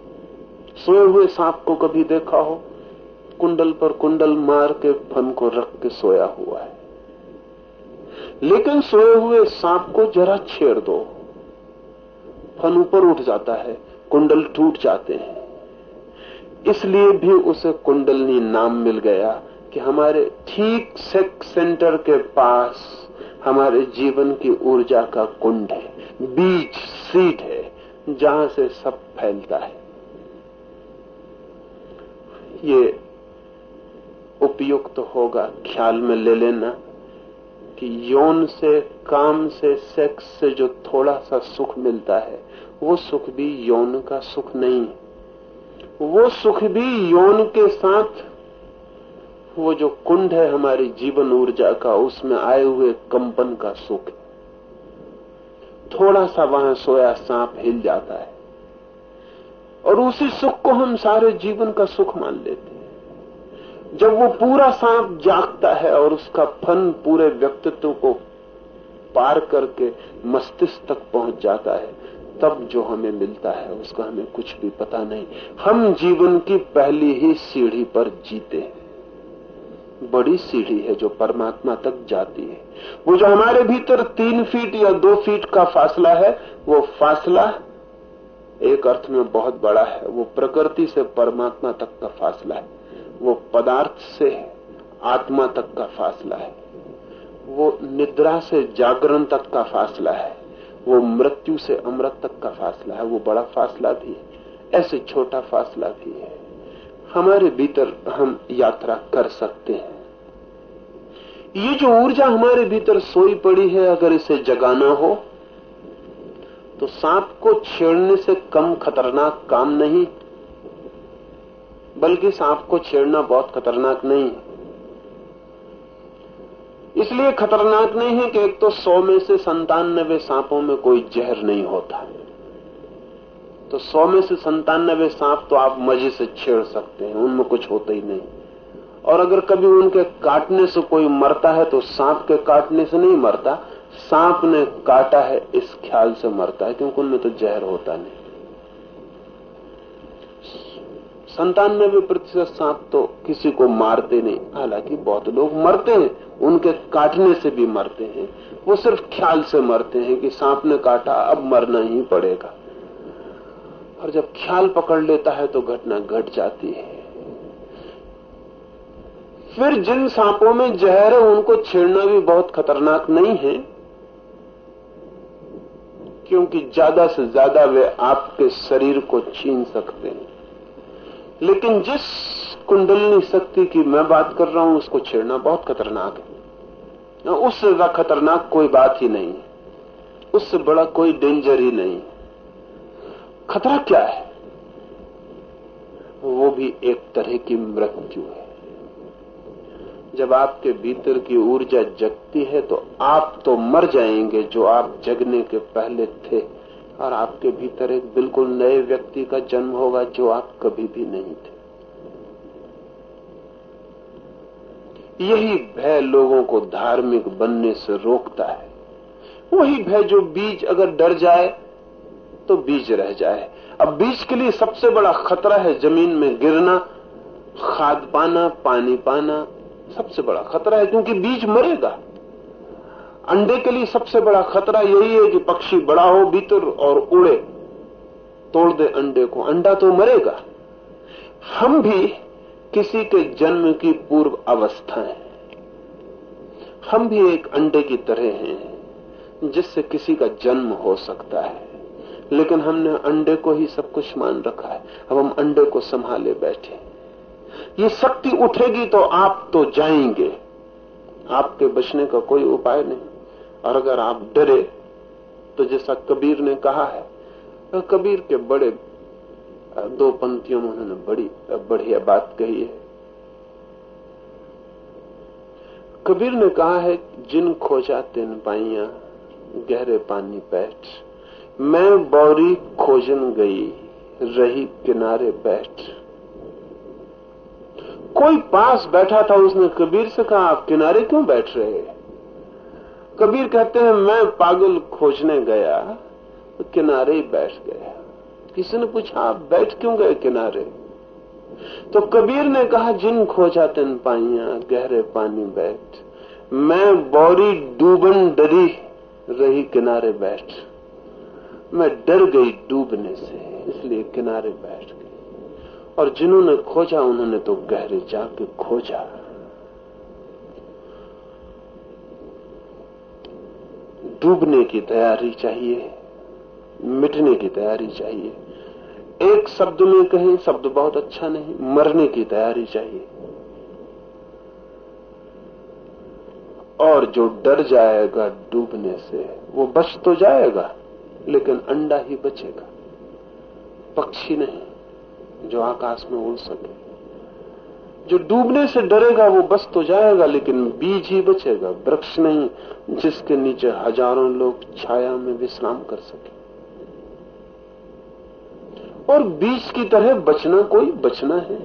सोए हुए सांप को कभी देखा हो? कुंडल पर कुंडल मार के फन को रख के सोया हुआ है। लेकिन सोए हुए सांप को जरा छेड़ दो। फन ऊपर उठ जाता है, कुंडल टूट जाते हैं। इसलिए भी उसे कुंडलनी नाम मिल गया कि हमारे ठीक सेक्स सेंटर के पास हमारे जीवन की ऊर्जा का कुंड है बीज सीट है, जहाँ से सब फैलता है। ये उपयुक्त तो होगा, ख्याल में ले लेना। कि यौन से, काम से सेक्स से जो थोड़ा सा सुख मिलता है, वो सुख भी यौन का सुख नहीं है। वो सुख भी यौन के साथ, वो जो कुंड है हमारी जीवन ऊर्जा का, उसमें आए हुए कंपन का सुख थोड़ा सा वहाँ सोया सांप हिल जाता है। और उसी सुख को हम सारे जीवन का सुख मान लेते जब वो पूरा सांप जागता है और उसका फन पूरे व्यक्तित्व को पार करके मस्तिष्क तक पहुँच जाता है, तब जो हमें मिलता है, उसका हमें कुछ भी पता नहीं। हम जीवन की पहली ही सीढ़ी पर जीते हैं। बड़ी सीढ़ी है जो परमात्मा तक जाती है। वो जो हमारे भीतर तीन फीट या दो फीट का फासला है, वो फासला एक अर्थ में बहुत बड़ा है। वो प्रकृति से परमात्मा तक का फासला है। वो पदार्थ से आत्मा तक का फासला है। वो निद्रा से जागरण तक का फासला है। वो मृत्यु से अमृत तक का फासला है। वो बड़ा फासला भी है। ऐसे छोटा फासला भी है। हमारे भीतर हम यात्रा कर सकते हैं। ये जो ऊर्जा हमारे भीतर सोई पड़ी है, अगर इसे जगाना हो तो सांप को छेड़ने से कम खतरनाक काम नहीं बल्कि सांप को छेड़ना बहुत खतरनाक नहीं। है इसलिए खतरनाक नहीं है कि एक तो सौ में से संतानबे सांपों में कोई जहर नहीं होता। तो सौ में से संतानबे सांप तो आप मज़े से छेड़ सकते हैं, उनमें कुछ होता ही नहीं। और अगर कभी उनके काटने से कोई मरता है तो सांप के काटने से नहीं मरता, सांप ने काटा है, इस ख्याल से मरता है, क्योंकि उनमें तो जहर होता नहीं। संतानबे प्रतिशत सांप तो किसी को मारते नहीं। हालाँकि बहुत लोग मरते हैं, उनके काटने से भी मरते हैं। वो सिर्फ़ ख्याल से मरते हैं कि सांप ने काटा, अब मरना ही पड़ेगा। और जब ख्याल पकड़ लेता है तो घटना घट जाती है। फिर जिन सांपों में जहर है, उनको छेड़ना भी बहुत खतरनाक नहीं है, क्योंकि ज़्यादा से ज़्यादा वे आपके शरीर को छीन सकते हैं। लेकिन जिस कुंडलनी शक्ति की मैं बात कर रहा हूँ, उसको छेड़ना बहुत खतरनाक है। उससे ज़्यादा खतरनाक कोई बात ही नहीं उससे बड़ा कोई डेंजर ही नहीं खतरा क्या है? वो भी एक तरह की मृत्यु है। जब आपके भीतर की ऊर्जा जगती है तो आप तो मर जाएँगे जो आप जगने के पहले थे। और आपके भीतर एक बिल्कुल नए व्यक्ति का जन्म होगा जो आप कभी भी नहीं थे। यही भय लोगों को धार्मिक बनने से रोकता है। वही भय जो बीज अगर डर जाए तो बीज रह जाए। अब बीज के लिए सबसे बड़ा खतरा है ज़मीन में गिरना, खाद पाना, पानी पाना। सबसे बड़ा खतरा है, क्योंकि बीज मरेगा। अंडे के लिए सबसे बड़ा खतरा यही है कि पक्षी बड़ा हो, भीतर और उड़े। तोड़ दे अंडे को। अंडा तो मरेगा। हम भी किसी के जन्म की पूर्व अवस्था है। हम भी एक अंडे की तरह हैं, जिससे किसी का जन्म हो सकता है। लेकिन हमने अंडे को ही सब कुछ मान रखा है। अब हम अंडे को संभाले बैठे। ये शक्ति उठेगी तो आप तो जाएँगे। आपके बचने का कोई उपाय नहीं। और अगर आप डरे तो जैसा कबीर ने कहा है तो कबीर के बड़े, दो पंक्तियों में उन्होंने बड़ी, बढ़िया बात कही है। कबीर ने कहा है, जिन खोजा तिन पाइया, गहरे पानी बैठ। मैं बौरी खोजन गई, रही किनारे बैठ। कोई पास बैठा था उसने कबीर से कहा, आप किनारे क्यों बैठ रहे? कबीर कहते हैं, मैं पागल खोजने गया तो किनारे ही बैठ गया। किसी ने पूछा, आप बैठ क्यों गए किनारे? तो कबीर ने कहा, जिन खोजा तिन पाइया, गहरे पानी बैठ। मैं बौरी डूबन डरी रही किनारे बैठ। मैं डर गई डूबने से, इसलिए किनारे बैठ गई। और जिन्होंने खोजा, उन्होंने तो गहरे जाके खोजा। डूबने की तैयारी चाहिए, मिटने की तैयारी चाहिए। एक शब्द में कहें, शब्द बहुत अच्छा नहीं, मरने की तैयारी चाहिए। और जो डर जाएगा डूबने से, वो बच तो जाएगा, लेकिन अंडा ही बचेगा। पक्षी नहीं, जो आकाश में उड़ सके। जो डूबने से डरेगा वो बस तो जाएगा, लेकिन बीज ही बचेगा, वृक्ष नहीं, जिसके नीचे हज़ारों लोग छाया में विश्राम कर सके। और बीज की तरह बचना कोई बचना है।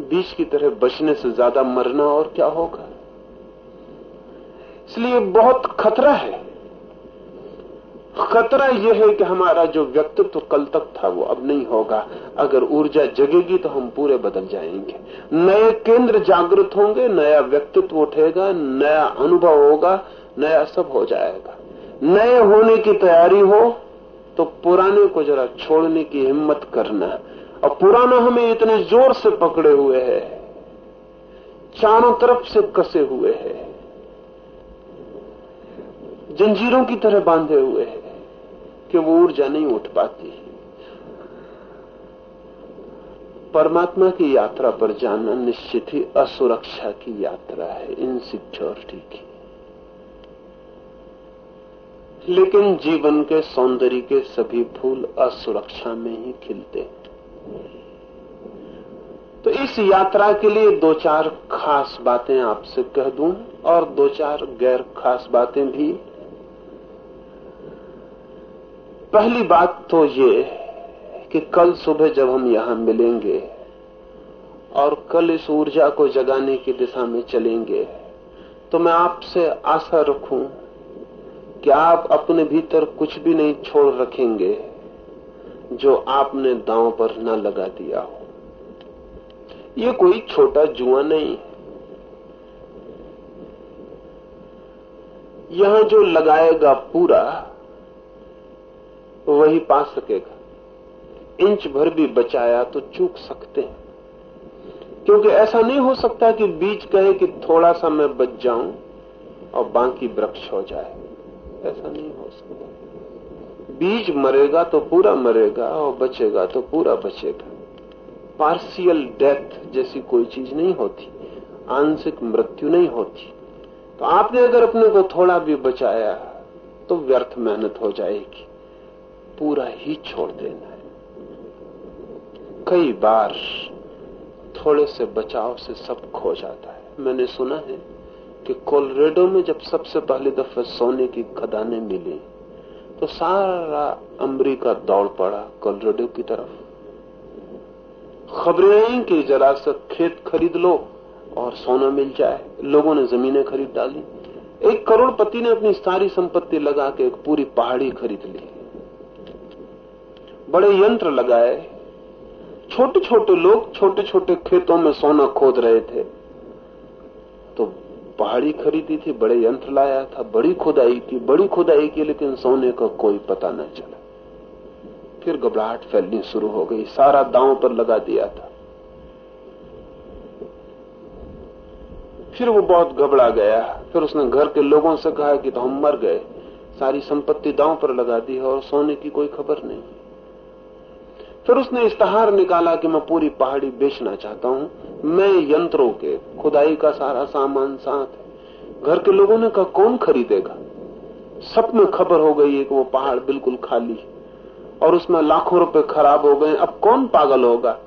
बीज की तरह बचने से ज़्यादा मरना और क्या होगा? इसलिए बहुत खतरा है। खतरा यह है कि हमारा जो व्यक्तित्व कल तक था, वो अब नहीं होगा। अगर ऊर्जा जगेगी तो हम पूरे बदल जाएँगे। नए केंद्र जागृत होंगे, नया व्यक्तित्व उठेगा, नया अनुभव होगा, नया सब हो जाएगा। नए होने की तैयारी हो तो पुराने को जरा छोड़ने की हिम्मत करना। और पुराना हमें इतने ज़ोर से पकड़े हुए है, चारों तरफ़ से कसे हुए है, जंजीरों की तरह बांधे हुए हैं। कि वो ऊर्जा नहीं उठ पाती। परमात्मा की यात्रा पर जाना निश्चित ही असुरक्षा की यात्रा है इनसिक्योरिटी की। लेकिन जीवन के सौंदर्य के सभी फूल असुरक्षा में ही खिलते हैं। तो इस यात्रा के लिए दो चार खास बातें आपसे कह दूँ और दो चार गैर खास बातें भी पहली बात तो ये कि कल सुबह जब हम यहाँ मिलेंगे और कल इस ऊर्जा को जगाने की दिशा में चलेंगे तो मैं आपसे आशा रखूँ कि आप अपने भीतर कुछ भी नहीं छोड़ रखेंगे जो आपने दांव पर न लगा दिया हो। ये कोई छोटा जुआ नहीं। यहाँ जो लगाएगा पूरा वही पा सकेगा। इंच भर भी बचाया तो चूक सकते हैं। क्योंकि ऐसा नहीं हो सकता कि बीज कहे कि थोड़ा सा मैं बच जाऊँ और बाकी वृक्ष हो जाए। ऐसा नहीं हो सकता। बीज मरेगा तो पूरा मरेगा और बचेगा तो पूरा बचेगा। पार्शियल डेथ जैसी कोई चीज़ नहीं होती। आंशिक मृत्यु नहीं होती। तो आपने अगर अपने को थोड़ा भी बचाया तो व्यर्थ मेहनत हो जाएगी। पूरा ही छोड़ देना है। कई बार थोड़े से बचाव से सब खो जाता है। मैंने सुना है कि कोलोरेडो में जब सबसे पहली दफे सोने की खदानें मिली तो सारा अमरीका दौड़ पड़ा कोलोरेडो की तरफ़। खबरें आई कि जरा सा खेत खरीद लो और सोना मिल जाए। लोगों ने जमीनें खरीद डाली। एक करोड़पति ने अपनी सारी संपत्ति लगा के एक पूरी पहाड़ी खरीद ली। बड़े यंत्र लगाए। छोटे छोटे लोग छोटे छोटे खेतों में सोना खोद रहे थे। तो पहाड़ी खरीदी थी, बड़े यंत्र लाया था, बड़ी खुदाई की, बड़ी खुदाई की, लेकिन सोने का कोई पता न चला। फिर घबराहट फैलनी शुरू हो गई, सारा दांव पर लगा दिया था। फिर वो बहुत घबरा गया। फिर उसने घर के लोगों से कहा कि तो हम मर गए। सारी संपत्ति दांव पर लगा दी है और सोने की कोई खबर नहीं। फिर उसने इश्तहार निकाला कि मैं पूरी पहाड़ी बेचना चाहता हूँ। मैं यंत्रों के, खुदाई का सारा सामान साथ। है घर के लोगों ने कहा, कौन खरीदेगा? सब में खबर हो गई है कि वो पहाड़ बिल्कुल खाली है और उसमें लाखों रुपए खराब हो गए। अब कौन पागल होगा?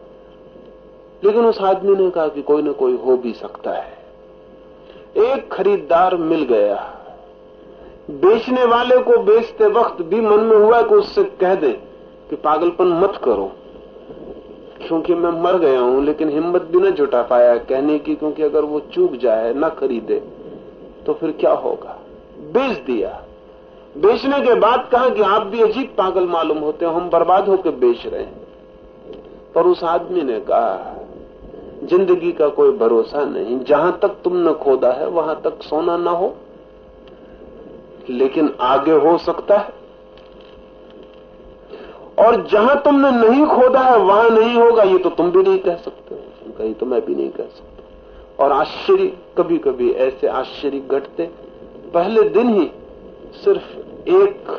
लेकिन उस आदमी ने कहा कि कोई ना कोई हो भी सकता है। एक खरीदार मिल गया। बेचने वाले को बेचते वक्त भी मन में हुआ कि उससे कह दे कि पागलपन मत करो। क्योंकि मैं मर गया हूँ, लेकिन हिम्मत भी न जुटा पाया कहने की, क्योंकि अगर वो चूक जाए, न खरीदे तो फिर क्या होगा? बेच दिया। बेचने के बाद कहा कि आप भी अजीब पागल मालूम होते हो, हम बर्बाद होकर बेच रहे हैं। पर उस आदमी ने कहा, ज़िंदगी का कोई भरोसा नहीं, जहाँ तक तुमने खोदा है, वहाँ तक सोना ना हो। लेकिन आगे हो सकता है। और जहाँ तुमने नहीं खोदा है, वहाँ नहीं होगा। ये तो तुम भी नहीं कह सकते कहीं तो मैं भी नहीं कह सकता। और आश्चर्य कभी कभी ऐसे आश्चर्य घटते। पहले दिन ही सिर्फ़ एक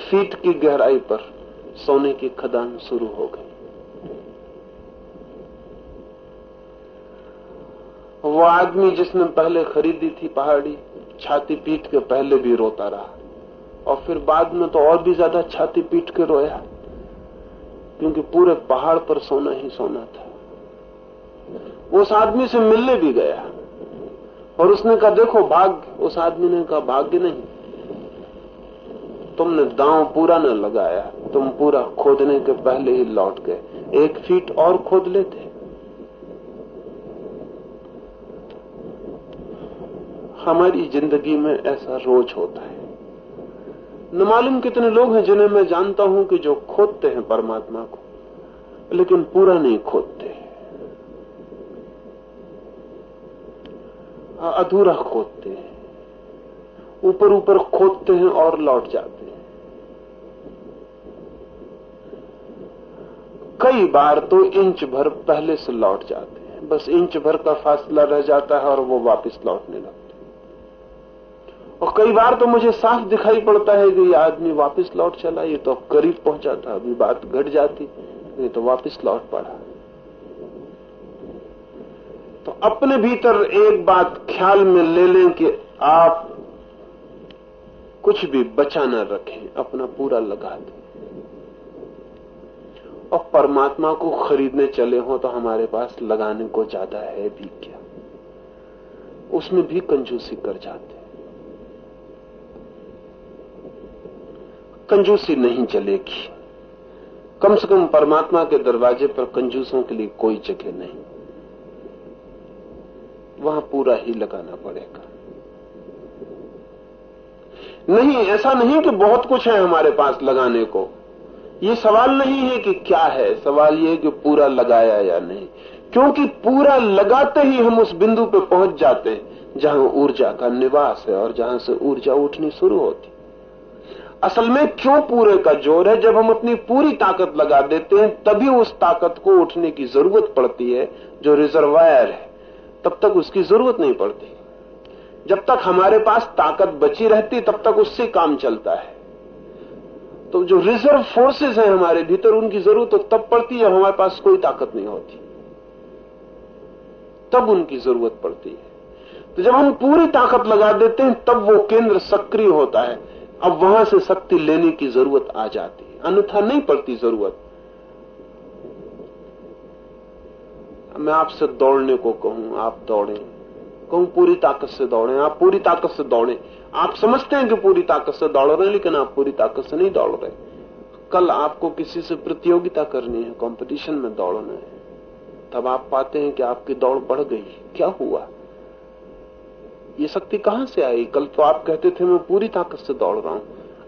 फीट की गहराई पर सोने की खदान शुरू हो गई। वो आदमी जिसने पहले खरीदी थी पहाड़ी, छाती पीट के पहले भी रोता रहा। और फिर बाद में तो और भी ज़्यादा छाती पीट के रोया, क्योंकि पूरे पहाड़ पर सोना ही सोना था। उस आदमी से मिलने भी गया। और उसने कहा, देखो भाग्य। उस आदमी ने कहा, भाग्य नहीं। तुमने दांव पूरा न लगाया, तुम पूरा खोदने के पहले ही लौट गए। एक फीट और खोद लेते। हमारी ज़िंदगी में ऐसा रोज होता है। न मालूम कितने लोग हैं जिन्हें मैं जानता हूँ कि जो खोदते हैं परमात्मा को, लेकिन पूरा नहीं खोदते। अधूरा खोदते हैं। ऊपर ऊपर खोदते हैं और लौट जाते हैं। कई बार तो इंच भर पहले से लौट जाते हैं। बस इंच भर का फासला रह जाता है और वो वापस लौटने लगते और कई बार तो मुझे साफ़ दिखाई पड़ता है कि ये आदमी वापस लौट चला, ये तो करीब पहुँचा था, अभी बात घट जाती, ये तो वापस लौट पड़ा। तो अपने भीतर एक बात ख्याल में ले लें कि आप कुछ भी बचा न रखें, अपना पूरा लगा दें। और परमात्मा को खरीदने चले हो तो हमारे पास लगाने को ज़्यादा है भी क्या? उसमें भी कंजूसी कर जाते कंजूसी नहीं चलेगी। कम से कम परमात्मा के दरवाजे पर कंजूसों के लिए कोई जगह नहीं। वहाँ पूरा ही लगाना पड़ेगा। नहीं, ऐसा नहीं कि बहुत कुछ है हमारे पास लगाने को। ये सवाल नहीं है कि क्या है, सवाल ये कि पूरा लगाया या नहीं। क्योंकि पूरा लगाते ही हम उस बिंदु पे पहुँच जाते हैं जहाँ ऊर्जा का निवास है और जहाँ से ऊर्जा उठनी शुरू होती असल में क्यों पूरे का ज़ोर है? जब हम अपनी पूरी ताकत लगा देते हैं, तभी उस ताकत को उठने की ज़रूरत पड़ती है जो रिजर्वायर है। तब तक उसकी ज़रूरत नहीं पड़ती। जब तक हमारे पास ताकत बची रहती, तब तक उससे काम चलता है। तो जो रिज़र्व फोर्सेस हैं हमारे भीतर, उनकी ज़रूरत तो तब पड़ती है हमारे पास कोई ताकत नहीं होती। तब उनकी ज़रूरत पड़ती है। तो जब हम पूरी ताकत लगा देते हैं, तब वो केंद्र सक्रिय होता है। अब वहाँ से शक्ति लेने की ज़रूरत आ जाती है। अन्यथा नहीं पड़ती ज़रूरत। मैं आपसे दौड़ने को कहूँ, आप दौड़े। कहूँ, पूरी ताकत से दौड़े। आप पूरी ताकत से दौड़े। आप समझते हैं कि पूरी ताकत से दौड़ रहे हैं, लेकिन आप पूरी ताकत से नहीं दौड़ रहे। कल आपको किसी से प्रतियोगिता करनी है कंपटीशन में दौड़ना है। तब आप पाते हैं कि आपकी दौड़ बढ़ गई। क्या हुआ? ये शक्ति कहाँ से आई? कल तो आप कहते थे, मैं पूरी ताकत से दौड़ रहा हूँ।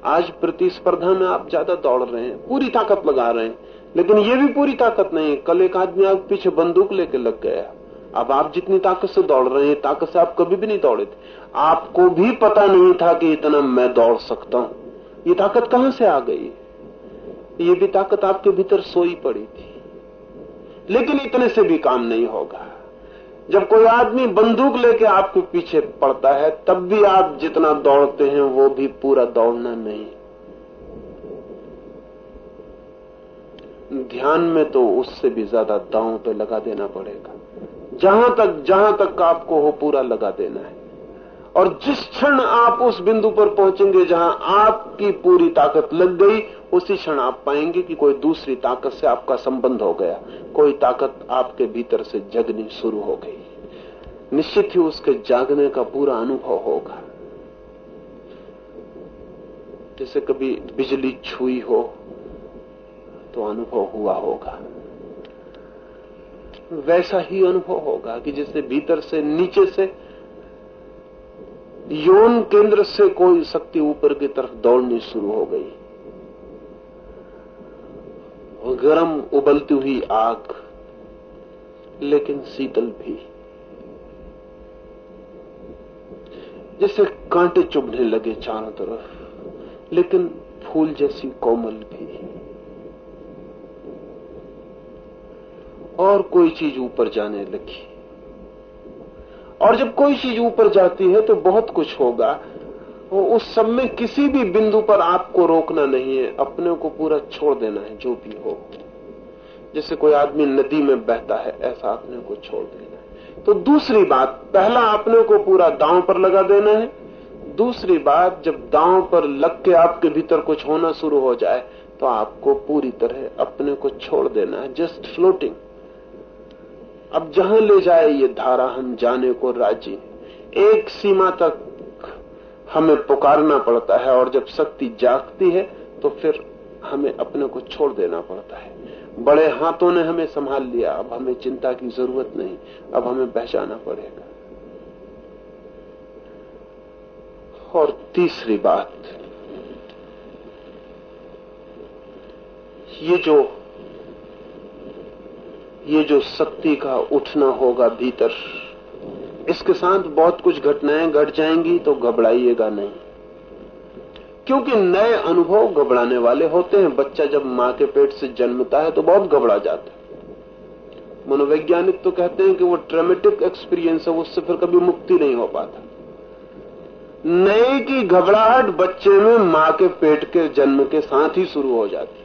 आज प्रतिस्पर्धा में आप ज़्यादा दौड़ रहे हैं, पूरी ताकत लगा रहे हैं। लेकिन ये भी पूरी ताकत नहीं कल एक आदमी आप पीछे बंदूक लेके लग गया। अब आप जितनी ताकत से दौड़ रहे हैं, ताकत से आप कभी भी नहीं दौड़े थे। आपको भी पता नहीं था कि इतना मैं दौड़ सकता हूँ। ये ताकत कहाँ से आ गई? ये भी ताकत आपके भीतर सोई पड़ी थी। लेकिन इतने से भी काम नहीं होगा। जब कोई आदमी बंदूक लेके आपके पीछे पड़ता है, तब भी आप जितना दौड़ते हैं, वो भी पूरा दौड़ना नहीं ध्यान में तो उससे भी ज़्यादा दांव पे लगा देना पड़ेगा। जहाँ तक जहाँ तक आपको हो, पूरा लगा देना है। और जिस क्षण आप उस बिंदु पर पहुँचेंगे जहाँ आपकी पूरी ताकत लग गई, उसी क्षण आप पाएँगे कि कोई दूसरी ताकत से आपका संबंध हो गया। कोई ताकत आपके भीतर से जगनी शुरू हो गई। निश्चित ही उसके जागने का पूरा अनुभव होगा। जैसे कभी बिजली छुई हो तो अनुभव हुआ होगा। वैसा ही अनुभव होगा कि जैसे भीतर से नीचे से यौन केंद्र से कोई शक्ति ऊपर की तरफ़ दौड़नी शुरू हो गई। गर्म उबलती हुई आग, लेकिन शीतल भी। जैसे कांटे चुभने लगे चारों तरफ़, लेकिन फूल जैसी कोमल भी। और कोई चीज़ ऊपर जाने लगी। और जब कोई चीज़ ऊपर जाती है तो बहुत कुछ होगा। उस सब में किसी भी बिंदु पर आपको रोकना नहीं है। अपने को पूरा छोड़ देना है, जो भी हो। जैसे कोई आदमी नदी में बहता है, ऐसा अपने को छोड़ देना है। तो दूसरी बात, पहला अपने को पूरा दांव पर लगा देना है। दूसरी बात, जब दांव पर लग के आपके भीतर कुछ होना शुरू हो जाए तो आपको पूरी तरह अपने को छोड़ देना है। Just floating. अब जहाँ ले जाए ये धारा हम जाने को राज़ी, एक सीमा तक हमें पुकारना पड़ता है और जब शक्ति जागती है तो फिर हमें अपने को छोड़ देना पड़ता है। बड़े हाथों ने हमें संभाल लिया, अब हमें चिंता की ज़रूरत नहीं, अब हमें पहचाना पड़ेगा। और तीसरी बात, ये जो ये जो शक्ति का उठना होगा भीतर, इसके साथ बहुत कुछ घटनाएँ घट जाएँगी तो घबराइएगा नहीं। क्योंकि नए अनुभव घबराने वाले होते हैं। बच्चा जब माँ के पेट से जन्मता है तो बहुत घबरा जाता है। मनोवैज्ञानिक तो कहते हैं कि वो ट्रेमेटिक एक्सपीरियंस है, उससे फिर कभी मुक्ति नहीं हो पाता। नए की घबराहट बच्चे में माँ के पेट के जन्म के साथ ही शुरू हो जाती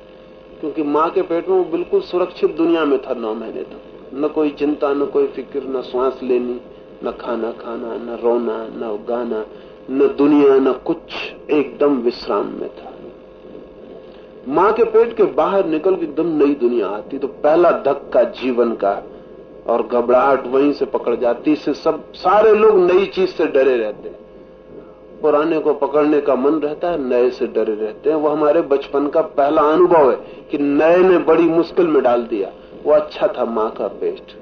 क्योंकि माँ के पेट में वो बिल्कुल सुरक्षित दुनिया में था नौ महीने तक। न कोई चिंता, न कोई फ़िक्र, न श्वास लेनी, न खाना खाना, न रोना, न गाना, न दुनिया, न कुछ, एकदम विश्राम में था। माँ के पेट के बाहर निकल के एकदम नई दुनिया आती तो पहला धक्का जीवन का और घबराहट वहीं से पकड़ जाती से सब, सारे लोग नई चीज़ से डरे रहते। हैं पुराने को पकड़ने का मन रहता है, नए से डरे रहते हैं। वो हमारे बचपन का पहला अनुभव है कि नए ने बड़ी मुश्किल में डाल दिया। वो अच्छा था, माँ का पेट।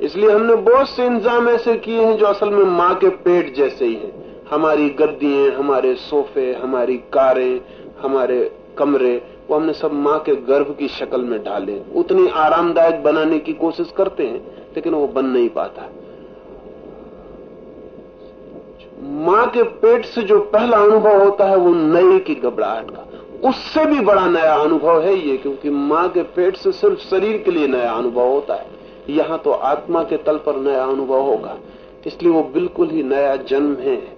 इसलिए हमने बहुत से इंतज़ाम ऐसे किए हैं जो असल में माँ के पेट जैसे ही हैं। हमारी गद्दियाँ, हमारे सोफे, हमारी कारें, हमारे कमरे, वो हमने सब माँ के गर्भ की शक्ल में डाले। उतनी आरामदायक बनाने की कोशिश करते हैं, लेकिन वो बन नहीं पाता। माँ के पेट से जो पहला अनुभव होता है, वो नए की घबराहट का। उससे भी बड़ा नया अनुभव है ये, क्योंकि माँ के पेट से सिर्फ़ शरीर के लिए नया अनुभव होता है। यहाँ तो आत्मा के तल पर नया अनुभव होगा। इसलिए वो बिल्कुल ही नया जन्म है।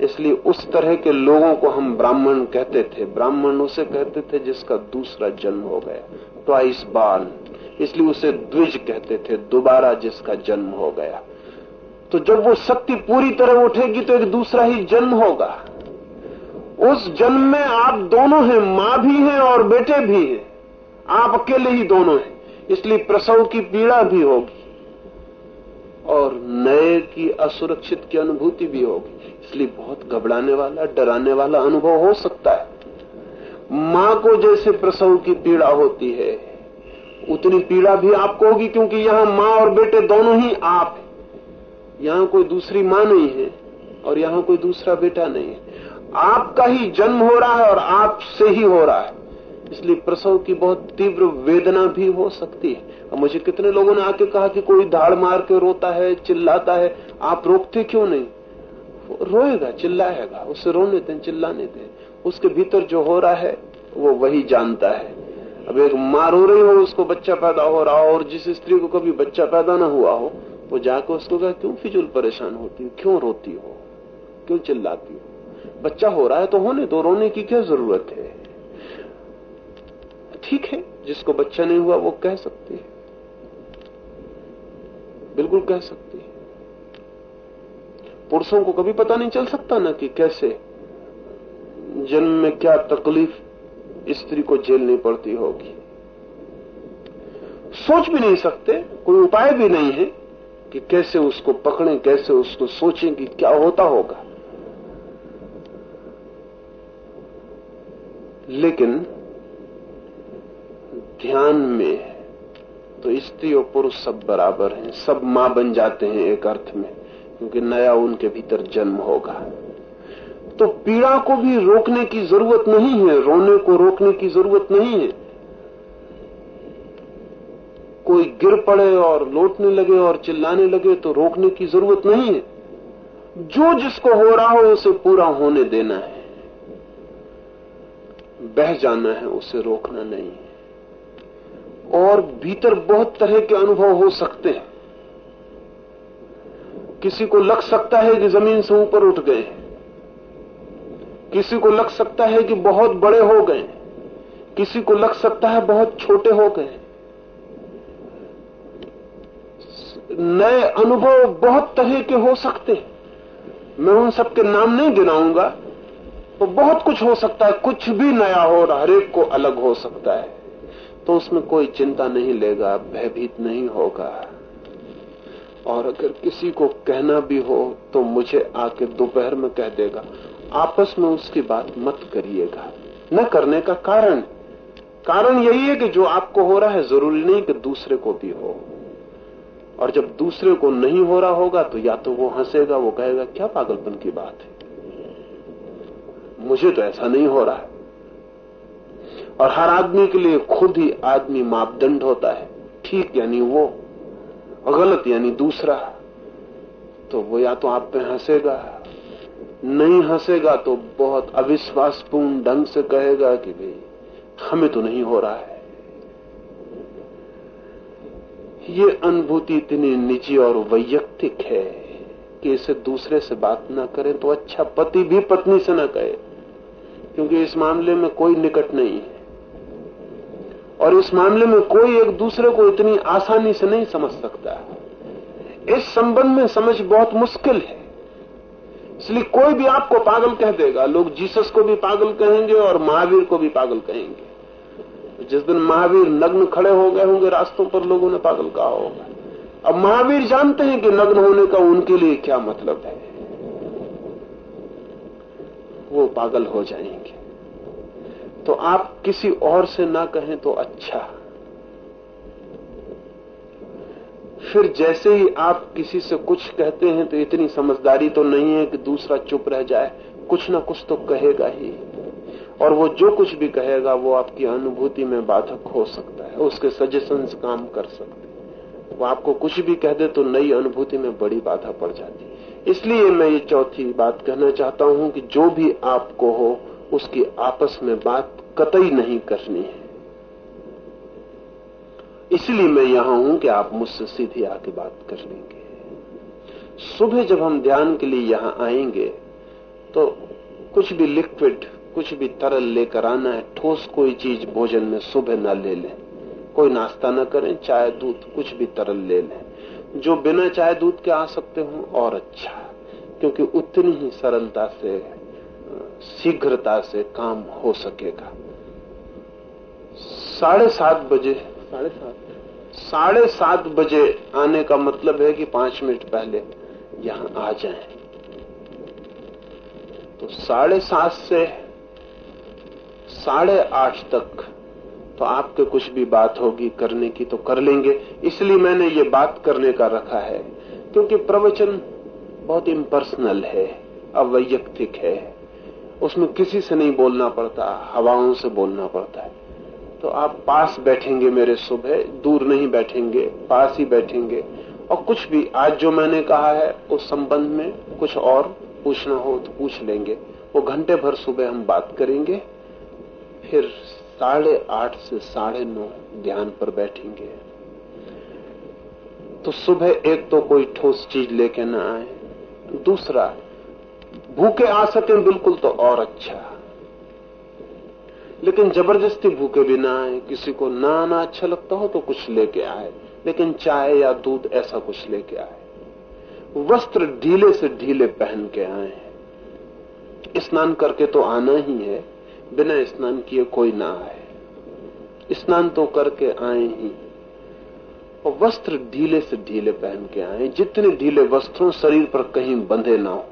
इसलिए उस तरह के लोगों को हम ब्राह्मण कहते थे। ब्राह्मण उसे कहते थे जिसका दूसरा जन्म हो गया। ट्वाइस बार इसलिए उसे द्विज कहते थे। दोबारा जिसका जन्म हो गया। तो जब वो शक्ति पूरी तरह उठेगी तो एक दूसरा ही जन्म होगा। उस जन्म में आप दोनों हैं, माँ भी हैं और बेटे भी हैं। आप अकेले ही दोनों हैं, इसलिए प्रसव की पीड़ा भी होगी और नए की असुरक्षित की अनुभूति भी होगी। इसलिए बहुत घबराने वाला, डराने वाला अनुभव हो सकता है। माँ को जैसे प्रसव की पीड़ा होती है, उतनी पीड़ा भी आपको होगी क्योंकि यहाँ माँ और बेटे दोनों ही आप यहाँ कोई दूसरी माँ नहीं है और यहाँ कोई दूसरा बेटा नहीं है। आपका ही जन्म हो रहा है और आप से ही हो रहा है। इसलिए प्रसव की बहुत तीव्र वेदना भी हो सकती है। और मुझे कितने लोगों ने आके कहा कि कोई धाड़ मार के रोता है, चिल्लाता है, आप रोकते क्यों नहीं? रोएगा, चिल्लाएगा, उसे रोने दें, चिल्लाने दें। उसके भीतर जो हो रहा है, वो वही जानता है। अब एक माँ रो रही हो, उसको बच्चा पैदा हो रहा हो, और जिस स्त्री को कभी बच्चा पैदा ना हुआ हो वो जाकर उसको कहा, क्यों फिजूल परेशान होती हो? क्यों रोती हो? क्यों चिल्लाती हो? बच्चा हो रहा है तो होने दो, रोने की क्या ज़रूरत है? ठीक है, जिसको बच्चा नहीं हुआ वो कह सकती है। बिल्कुल कह सकती है। पुरुषों को कभी पता नहीं चल सकता ना कि कैसे, जन्म में क्या तकलीफ़ स्त्री को झेलनी पड़ती होगी। सोच भी नहीं सकते, कोई उपाय भी नहीं है। कि कैसे उसको पकड़े, कैसे उसको सोचें कि क्या होता होगा। लेकिन ध्यान में तो स्त्री और पुरुष सब बराबर हैं, सब माँ बन जाते हैं एक अर्थ में, क्योंकि नया उनके भीतर जन्म होगा। तो पीड़ा को भी रोकने की ज़रूरत नहीं है, रोने को रोकने की ज़रूरत नहीं है। कोई गिर पड़े और लौटने लगे और चिल्लाने लगे तो रोकने की ज़रूरत नहीं है। जो जिसको हो रहा हो उसे पूरा होने देना है। बह जाना है, उसे रोकना नहीं और भीतर बहुत तरह के अनुभव हो सकते हैं। किसी को लग सकता है कि ज़मीन से ऊपर उठ गए किसी को लग सकता है कि बहुत बड़े हो गए किसी को लग सकता है बहुत छोटे हो गए नए अनुभव बहुत तरह के हो सकते मैं उन सबके नाम नहीं गिनाऊँगा। तो बहुत कुछ हो सकता है, कुछ भी नया हो रहा हरेक को अलग हो सकता है। तो उसमें कोई चिंता नहीं लेगा, भयभीत नहीं होगा। और अगर किसी को कहना भी हो तो मुझे आके दोपहर में कह देगा। आपस में उसकी बात मत करिएगा। न करने का कारण। कारण यही है कि जो आपको हो रहा है, ज़रूरी नहीं कि दूसरे को भी हो। और जब दूसरे को नहीं हो रहा होगा तो या तो वो हंसेगा, वो कहेगा, क्या पागलपन की बात है? मुझे तो ऐसा नहीं हो रहा है। और हर आदमी के लिए खुद ही आदमी मापदंड होता है। ठीक यानी वो, और गलत यानी दूसरा। तो वो या तो आप पे हंसेगा, नहीं हंसेगा तो बहुत अविश्वासपूर्ण ढंग से कहेगा कि भाई, हमें तो नहीं हो रहा है। ये अनुभूति इतनी निजी और वैयक्तिक है कि इसे दूसरे से बात ना करें तो अच्छा पति भी पत्नी से ना कहे। क्योंकि इस मामले में कोई निकट नहीं है। और इस मामले में कोई एक दूसरे को इतनी आसानी से नहीं समझ सकता। इस संबंध में समझ बहुत मुश्किल है। इसलिए कोई भी आपको पागल कह देगा, लोग जीसस को भी पागल कहेंगे और महावीर को भी पागल कहेंगे। जिस दिन महावीर नग्न खड़े हो गए होंगे रास्तों पर, लोगों ने पागल कहा होगा। अब महावीर जानते हैं कि नग्न होने का उनके लिए क्या मतलब है। वो पागल हो जाएँगे। तो आप किसी और से ना कहें तो अच्छा। फिर जैसे ही आप किसी से कुछ कहते हैं तो इतनी समझदारी तो नहीं है कि दूसरा चुप रह जाए। कुछ ना कुछ तो कहेगा ही। और वो जो कुछ भी कहेगा, वो आपकी अनुभूति में बाधक हो सकता है, उसके सजेशन काम कर सकते वो आपको कुछ भी कह दे तो नई अनुभूति में बड़ी बाधा पड़ जाती है। इसलिए मैं ये चौथी बात कहना चाहता हूँ कि जो भी आपको हो, उसकी आपस में बात कतई नहीं करनी है। इसलिए मैं यहाँ हूँ कि आप मुझसे सीधी आके बात कर लेंगे। सुबह जब हम ध्यान के लिए यहाँ आएँगे तो कुछ भी लिक्विड कुछ भी तरल लेकर आना है ठोस कोई चीज़ भोजन में सुबह न ले लें। कोई नाश्ता न करें चाय दूध कुछ भी तरल ले लें। जो बिना चाय दूध के आ सकते हो और अच्छा क्योंकि उतनी ही सरलता से शीघ्रता से काम हो सकेगा। साढ़े सात बजे साढ़े सात। साढ़े सात बजे आने का मतलब है कि पाँच मिनट पहले यहाँ आ जाएँ। तो साढ़े सात से साढ़े आठ तक तो आपके कुछ भी बात होगी करने की तो कर लेंगे। इसलिए मैंने ये बात करने का रखा है, क्योंकि प्रवचन बहुत इम्पर्सनल है, अवैयक्तिक है। उसमें किसी से नहीं बोलना पड़ता, हवाओं से बोलना पड़ता है। तो आप पास बैठेंगे मेरे सुबह, दूर नहीं बैठेंगे, पास ही बैठेंगे। और कुछ भी, आज जो मैंने कहा है, उस संबंध में कुछ और पूछना हो तो पूछ लेंगे। वो घंटे भर सुबह हम बात करेंगे। फिर साढ़े आठ से साढ़े नौ ध्यान पर बैठेंगे। तो सुबह एक तो कोई ठोस चीज़ लेके ना आए, दूसरा, भूखे आ सके बिल्कुल तो और अच्छा। लेकिन ज़बरदस्ती भूखे भी ना आए, किसी को ना आना अच्छा लगता हो तो कुछ लेके आए, लेकिन चाय या दूध ऐसा कुछ लेके आए। वस्त्र ढीले से ढीले पहन के आए स्नान करके तो आना ही है बिना स्नान किए कोई ना आए। स्नान तो करके आए ही। और वस्त्र ढीले से ढीले पहन के आए। जितने ढीले वस्त्रों शरीर पर कहीं बंधे ना हो।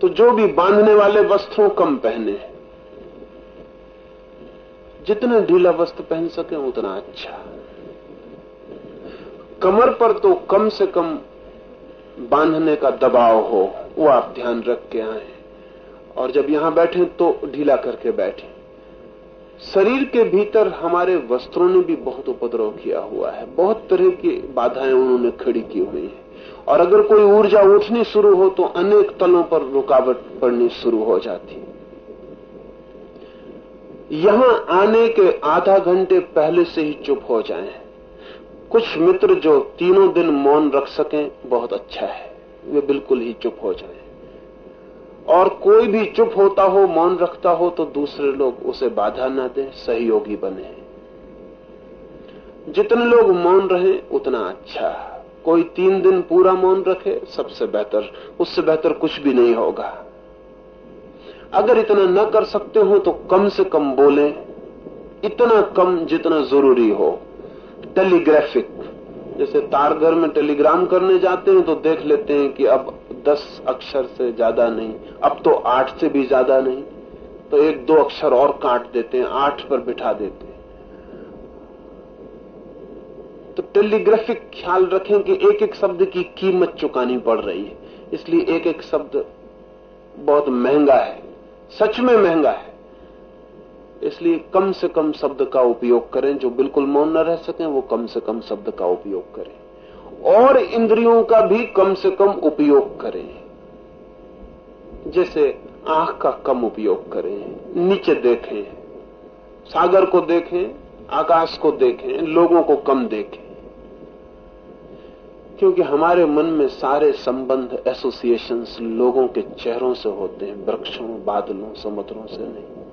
तो जो भी बांधने वाले वस्त्रों कम पहने जितना ढीला वस्त्र पहन सके उतना अच्छा। कमर पर तो कम से कम बांधने का दबाव हो, वो आप ध्यान रख के आए। और जब यहाँ बैठे तो ढीला करके बैठे। शरीर के भीतर हमारे वस्त्रों ने भी बहुत उपद्रव किया हुआ है। बहुत तरह की बाधाएँ उन्होंने खड़ी की हुई है। और अगर कोई ऊर्जा उठनी शुरू हो तो अनेक तलों पर रुकावट पड़नी शुरू हो जाती। यहाँ आने के आधा घंटे पहले से ही चुप हो जाएँ। कुछ मित्र जो तीनों दिन मौन रख सकें, बहुत अच्छा है। वे बिल्कुल ही चुप हो जाएँ। और कोई भी चुप होता हो, मौन रखता हो तो दूसरे लोग उसे बाधा न दें, सहयोगी बने। जितने लोग मौन रहे, उतना अच्छा। कोई तीन दिन पूरा मौन रखे, सबसे बेहतर। उससे बेहतर कुछ भी नहीं होगा। अगर इतना न कर सकते हो तो कम से कम बोले, इतना कम जितना ज़रूरी हो। टेलीग्राफिक, जैसे तारघर में टेलीग्राम करने जाते हैं तो देख लेते हैं कि अब दस अक्षर से ज़्यादा नहीं, अब तो आठ से भी ज़्यादा नहीं। तो एक दो अक्षर और काट देते हैं, आठ पर बिठा देते हैं। तो टेलीग्राफिक ख्याल रखें कि एक एक शब्द की कीमत चुकानी पड़ रही है। इसलिए एक एक शब्द बहुत महँगा है, सच में महँगा है। इसलिए कम से कम शब्द का उपयोग करें, जो बिल्कुल मौन न रह सके, वो कम से कम शब्द का उपयोग करें। और इंद्रियों का भी कम से कम उपयोग करें। जैसे आँख का कम उपयोग करें, नीचे देखें, सागर को देखें, आकाश को देखें, लोगों को कम देखें। क्योंकि हमारे मन में सारे संबंध एसोसिएशंस लोगों के चेहरों से होते हैं, वृक्षों, बादलों, समुद्रों से नहीं।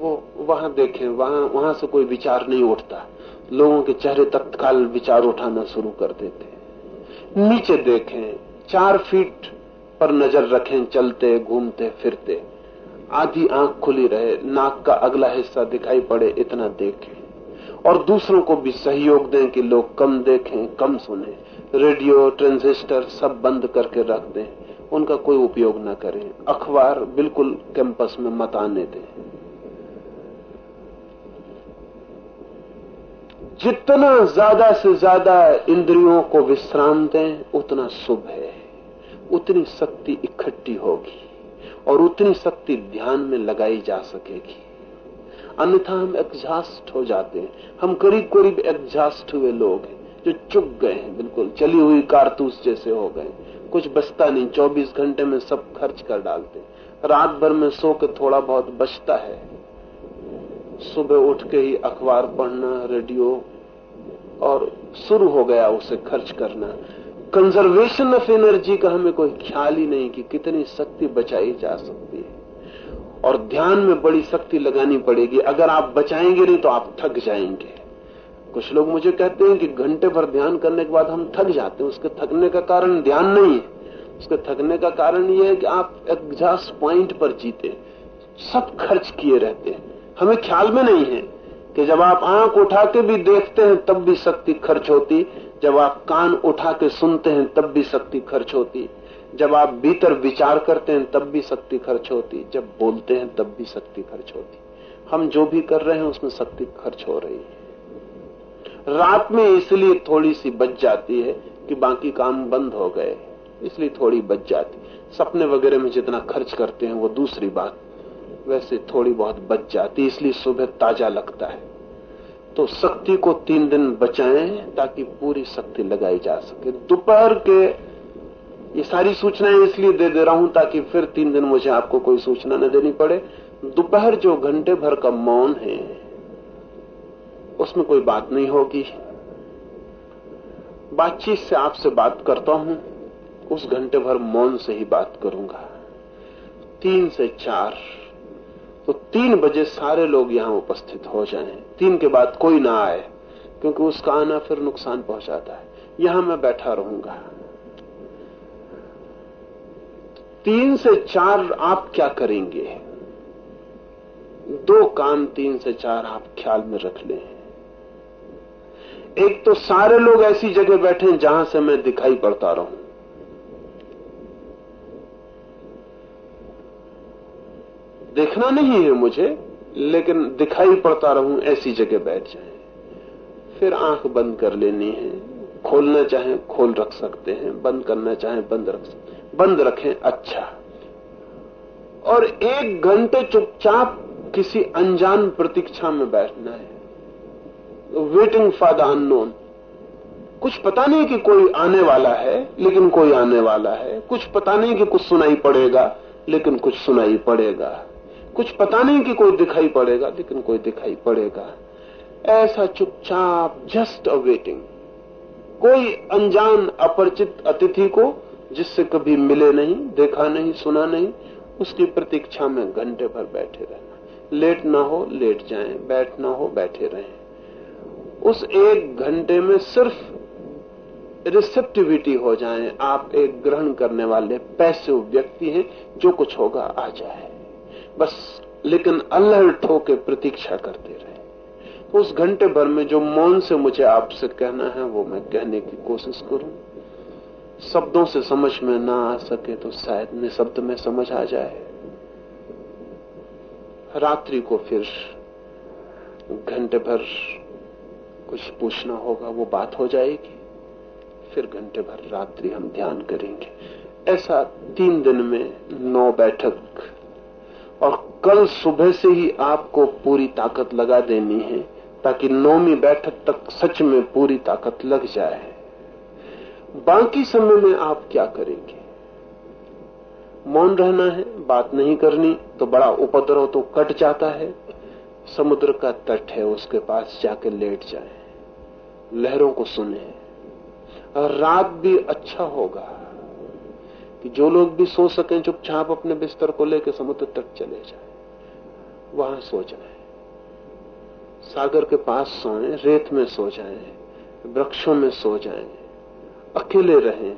वो वहाँ देखें, वहाँ वहाँ से कोई विचार नहीं उठता। लोगों के चेहरे तत्काल विचार उठाना शुरू कर देते नीचे देखें, चार फीट पर नज़र रखें, चलते, घूमते, फिरते। आधी आँख खुली रहे, नाक का अगला हिस्सा दिखाई पड़े, इतना देखें। और दूसरों को भी सहयोग दें कि लोग कम देखें, कम सुने। रेडियो, ट्रांजिस्टर सब बंद करके रख दें। उनका कोई उपयोग न करें। अखबार बिल्कुल कैंपस में मत आने दें। जितना ज़्यादा से ज़्यादा इंद्रियों को विश्राम दें उतना शुभ है। उतनी शक्ति इकट्ठी होगी और उतनी शक्ति ध्यान में लगाई जा सकेगी। अन्यथा हम एग्जास्ट हो जाते हैं। हम करीब करीब एग्जास्ट हुए लोग हैं, जो चुप गए हैं, बिल्कुल चली हुई कारतूस जैसे हो गए कुछ बचता नहीं 24 घंटे में सब खर्च कर डालते रात भर में सो के थोड़ा बहुत बचता है। सुबह उठ के ही अखबार पढ़ना रेडियो और शुरू हो गया उसे खर्च करना। कंजर्वेशन ऑफ़ एनर्जी का हमें कोई ख्याल ही नहीं कि कितनी शक्ति बचाई जा सकती है। और ध्यान में बड़ी शक्ति लगानी पड़ेगी। अगर आप बचाएँगे नहीं तो आप थक जाएँगे। कुछ लोग मुझे कहते हैं कि घंटे भर ध्यान करने के बाद हम थक जाते हैं। उसके थकने का कारण ध्यान नहीं है। उसके थकने का कारण यह है कि आप एग्जास्ट पॉइंट पर जीते सब खर्च किए रहते हैं। हमें ख्याल में नहीं है कि जब आप आँख उठा के भी देखते हैं, तब भी शक्ति खर्च होती। जब आप कान उठा के सुनते हैं, तब भी शक्ति खर्च होती। जब आप भीतर विचार करते हैं, तब भी शक्ति खर्च होती। जब बोलते हैं, तब भी शक्ति खर्च होती। हम जो भी कर रहे हैं, उसमें शक्ति खर्च हो रही है। रात में इसलिए थोड़ी सी बच जाती है कि बाकी काम बंद हो गए। इसलिए थोड़ी बच जाती। सपने वगैरह में जितना खर्च करते हैं, वो दूसरी बात। वैसे थोड़ी बहुत बच जाती इसलिए सुबह ताज़ा लगता है। तो शक्ति को तीन दिन बचाएँ ताकि पूरी शक्ति लगाई जा सके। दोपहर के ये सारी सूचनाएँ इसलिए दे दे रहा हूँ ताकि फिर तीन दिन मुझे आपको कोई सूचना न देनी पड़े। दोपहर जो घंटे भर का मौन है, उसमें कोई बात नहीं होगी। बातचीत से आपसे बात करता हूँ, उस घंटे भर मौन से ही बात करूँगा। तीन से चार तो तीन बजे सारे लोग यहाँ उपस्थित हो जाएँ। तीन के बाद कोई ना आए, क्योंकि उसका आना फिर नुकसान पहुंचाता है। यहाँ मैं बैठा रहूँगा। तीन से चार आप क्या करेंगे? दो काम तीन से चार आप ख्याल में रख लें। एक तो सारे लोग ऐसी जगह बैठे जहाँ से मैं दिखाई पड़ता रहूँ। देखना नहीं है मुझे, लेकिन दिखाई पड़ता रहूँ, ऐसी जगह बैठ जाए। फिर आँख बंद कर लेनी है। खोलना चाहे, खोल रख सकते हैं। बंद करना चाहे, बंद रख सकते बंद रखें अच्छा। और एक घंटे चुपचाप किसी अनजान प्रतीक्षा में बैठना है। वेटिंग फॉर द अननोन कुछ पता नहीं कि कोई आने वाला है, लेकिन कोई आने वाला है। कुछ पता नहीं कि कुछ सुनाई पड़ेगा, लेकिन कुछ सुनाई पड़ेगा। कुछ पता नहीं कि कोई दिखाई पड़ेगा, लेकिन कोई दिखाई पड़ेगा। ऐसा चुपचाप जस्ट अ वेटिंग कोई अनजान अपरिचित अतिथि को, जिससे कभी मिले नहीं, देखा नहीं, सुना नहीं, उसकी प्रतीक्षा में घंटे भर बैठे रहना। लेट ना हो लेट जाए। बैठ ना हो, बैठे रहें। उस एक घंटे में सिर्फ़ रिसेप्टिविटी हो जाए। आप एक ग्रहण करने वाले पैसिव व्यक्ति हैं, जो कुछ होगा, आ जाए। बस, लेकिन अल्लाह ठोके प्रतीक्षा करते रहे। उस घंटे भर में जो मौन से मुझे आपसे कहना है, वो मैं कहने की कोशिश करूँ। शब्दों से समझ में ना आ सके तो शायद निशब्द में समझ आ जाए। रात्रि को फिर घंटे भर कुछ पूछना होगा, वो बात हो जाएगी। फिर घंटे भर रात्रि हम ध्यान करेंगे। ऐसा तीन दिन में नौ बैठक और कल सुबह से ही आपको पूरी ताकत लगा देनी है, ताकि नौवीं बैठक तक सच में पूरी ताकत लग जाए। बाकी समय में आप क्या करेंगे? मौन रहना है, बात नहीं करनी तो बड़ा उपद्रव तो कट जाता है। समुद्र का तट है, उसके पास जाके लेट जाए। लहरों को सुने। रात भी अच्छा होगा। कि जो लोग भी सो सकें चुपचाप अपने बिस्तर को लेकर समुद्र तक चले जाए। वहाँ सो जाए। सागर के पास सोए रेत में सो जाएँ, वृक्षों में सो जाएँ, अकेले रहें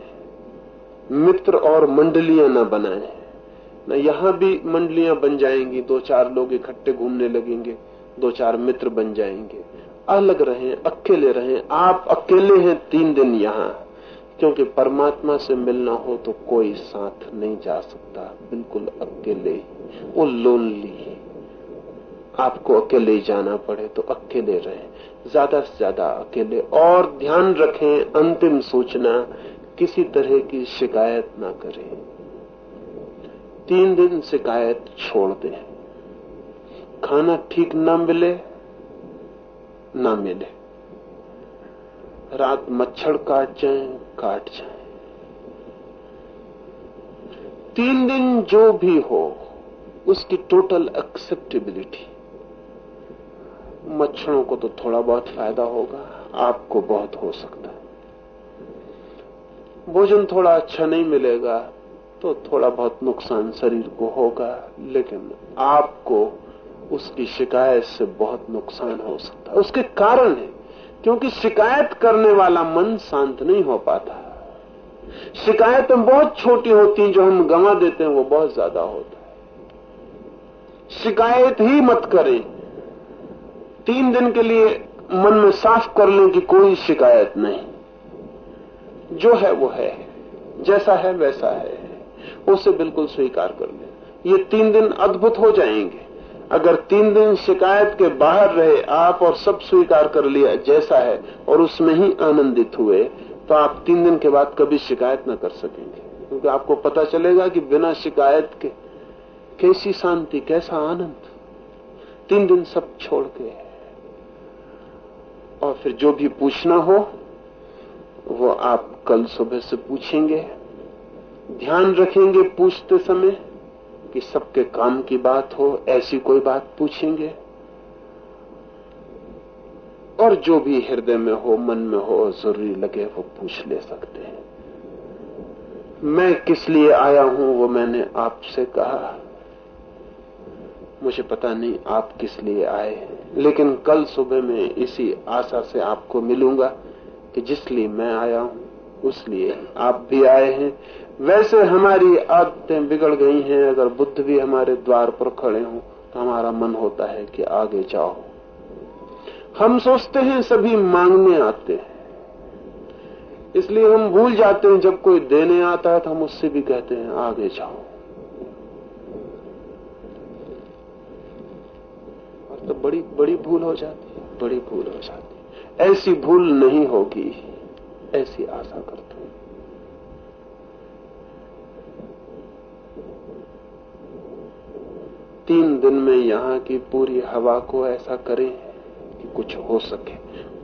मित्र और मंडलियाँ न बनाएँ। न यहाँ भी मंडलियाँ बन जाएँगी दो चार लोग इकट्ठे घूमने लगेंगे दो चार मित्र बन जाएँगे। अलग रहें अकेले रहें आप अकेले हैं तीन दिन यहाँ। क्योंकि परमात्मा से मिलना हो तो कोई साथ नहीं जा सकता। बिल्कुल अकेले, वो लोनली आपको अकेले जाना पड़े तो अकेले रहें। ज़्यादा से ज़्यादा अकेले। और ध्यान रखें, अंतिम सूचना, किसी तरह की शिकायत ना करें। तीन दिन शिकायत छोड़ दें। खाना ठीक ना मिले ना मिले। रात मच्छर काट जाए काट जाए। तीन दिन जो भी हो, उसकी टोटल एक्सेप्टेबिलिटी मच्छरों को तो थोड़ा बहुत फ़ायदा होगा, आपको बहुत हो सकता है। भोजन थोड़ा अच्छा नहीं मिलेगा तो थोड़ा बहुत नुकसान शरीर को होगा, लेकिन आपको उसकी शिकायत से बहुत नुकसान हो सकता है। उसके कारण है क्योंकि शिकायत करने वाला मन शांत नहीं हो पाता। शिकायतें बहुत छोटी होती हैं, जो हम गंवा देते हैं, वो बहुत ज़्यादा होता है। शिकायत ही मत करें। तीन दिन के लिए मन में साफ़ कर लें कि कोई शिकायत नहीं। जो है, वो है। जैसा है, वैसा है। उसे बिल्कुल स्वीकार कर लें। ये तीन दिन अद्भुत हो जाएँगे। अगर तीन दिन शिकायत के बाहर रहे आप और सब स्वीकार कर लिया जैसा है और उसमें ही आनंदित हुए तो आप तीन दिन के बाद कभी शिकायत न कर सकेंगे। क्योंकि आपको पता चलेगा कि बिना शिकायत के कैसी शांति, कैसा आनंद। तीन दिन सब छोड़ के और फिर जो भी पूछना हो, वो आप कल सुबह से पूछेंगे। ध्यान रखेंगे पूछते समय। कि सबके काम की बात हो, ऐसी कोई बात पूछेंगे? और जो भी हृदय में हो, मन में हो, ज़रूरी लगे वो पूछ ले सकते हैं। मैं किस लिए आया हूँ, वो मैंने आपसे कहा। मुझे पता नहीं आप किस लिए आए लेकिन कल सुबह में इसी आशा से आपको मिलूँगा कि जिस लिए मैं आया हूँ, उस लिए आप भी आए हैं वैसे हमारी आदतें बिगड़ गई हैं, अगर बुद्ध भी हमारे द्वार पर खड़े हों तो हमारा मन होता है कि आगे जाओ। हम सोचते हैं सभी मांगने आते हैं। इसलिए हम भूल जाते हैं, जब कोई देने आता है तो हम उससे भी कहते हैं, आगे जाओ। और तो बड़ी बड़ी भूल हो जाती है, बड़ी भूल हो जाती है। ऐसी भूल नहीं होगी, ऐसी आशा करते तीन दिन में यहाँ की पूरी हवा को ऐसा करें कि कुछ हो सके,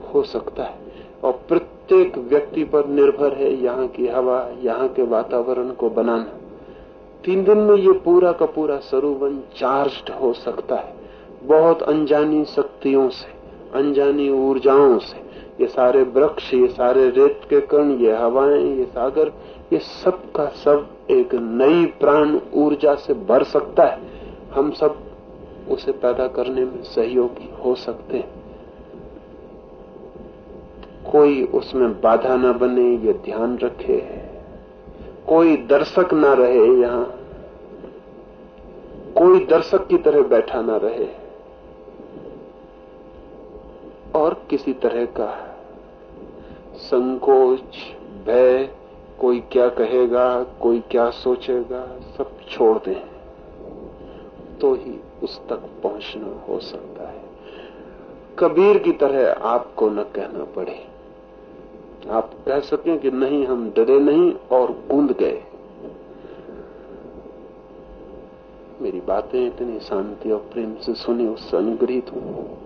हो सकता है। और प्रत्येक व्यक्ति पर निर्भर है यहाँ की हवा, यहाँ के वातावरण को बनाना। तीन दिन में ये पूरा का पूरा सरोवन चार्ज हो सकता है। बहुत अनजानी शक्तियों से, अनजानी ऊर्जाओं से। ये सारे वृक्ष, ये सारे रेत के कण, ये हवाएँ, ये सागर, ये सब का सब एक नई प्राण ऊर्जा से भर सकता है। हम सब उसे पैदा करने में सहयोगी हो सकते हैं। कोई उसमें बाधा न बने, ये ध्यान रखे कोई दर्शक न रहे यहाँ। कोई दर्शक की तरह बैठा न रहे। और किसी तरह का संकोच, भय, कोई क्या कहेगा, कोई क्या सोचेगा, सब छोड़ दें। तो ही उस तक पहुँचना हो सकता है। कबीर की तरह आपको न कहना पड़े। आप कह सकें कि नहीं, हम डरे नहीं और कूद गए। मेरी बातें इतनी शांति और प्रेम से सुनी, उससे अनुग्रहित हूँ।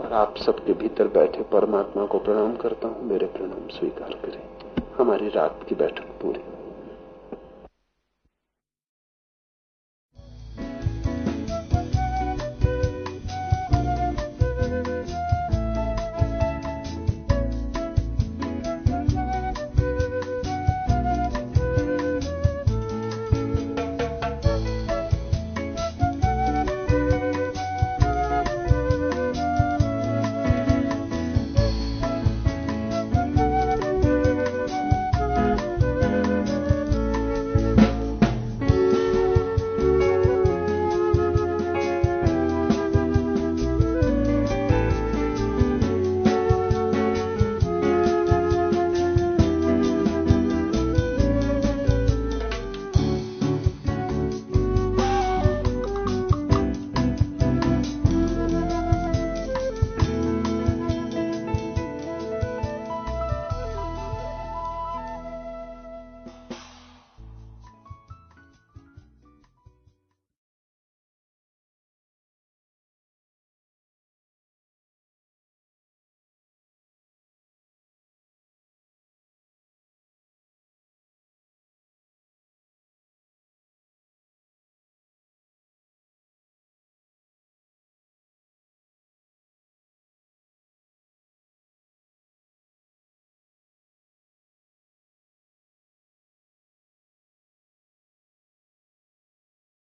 और आप सबके भीतर बैठे परमात्मा को प्रणाम करता हूँ। मेरे प्रणाम स्वीकार करें। हमारी रात की बैठक पूरी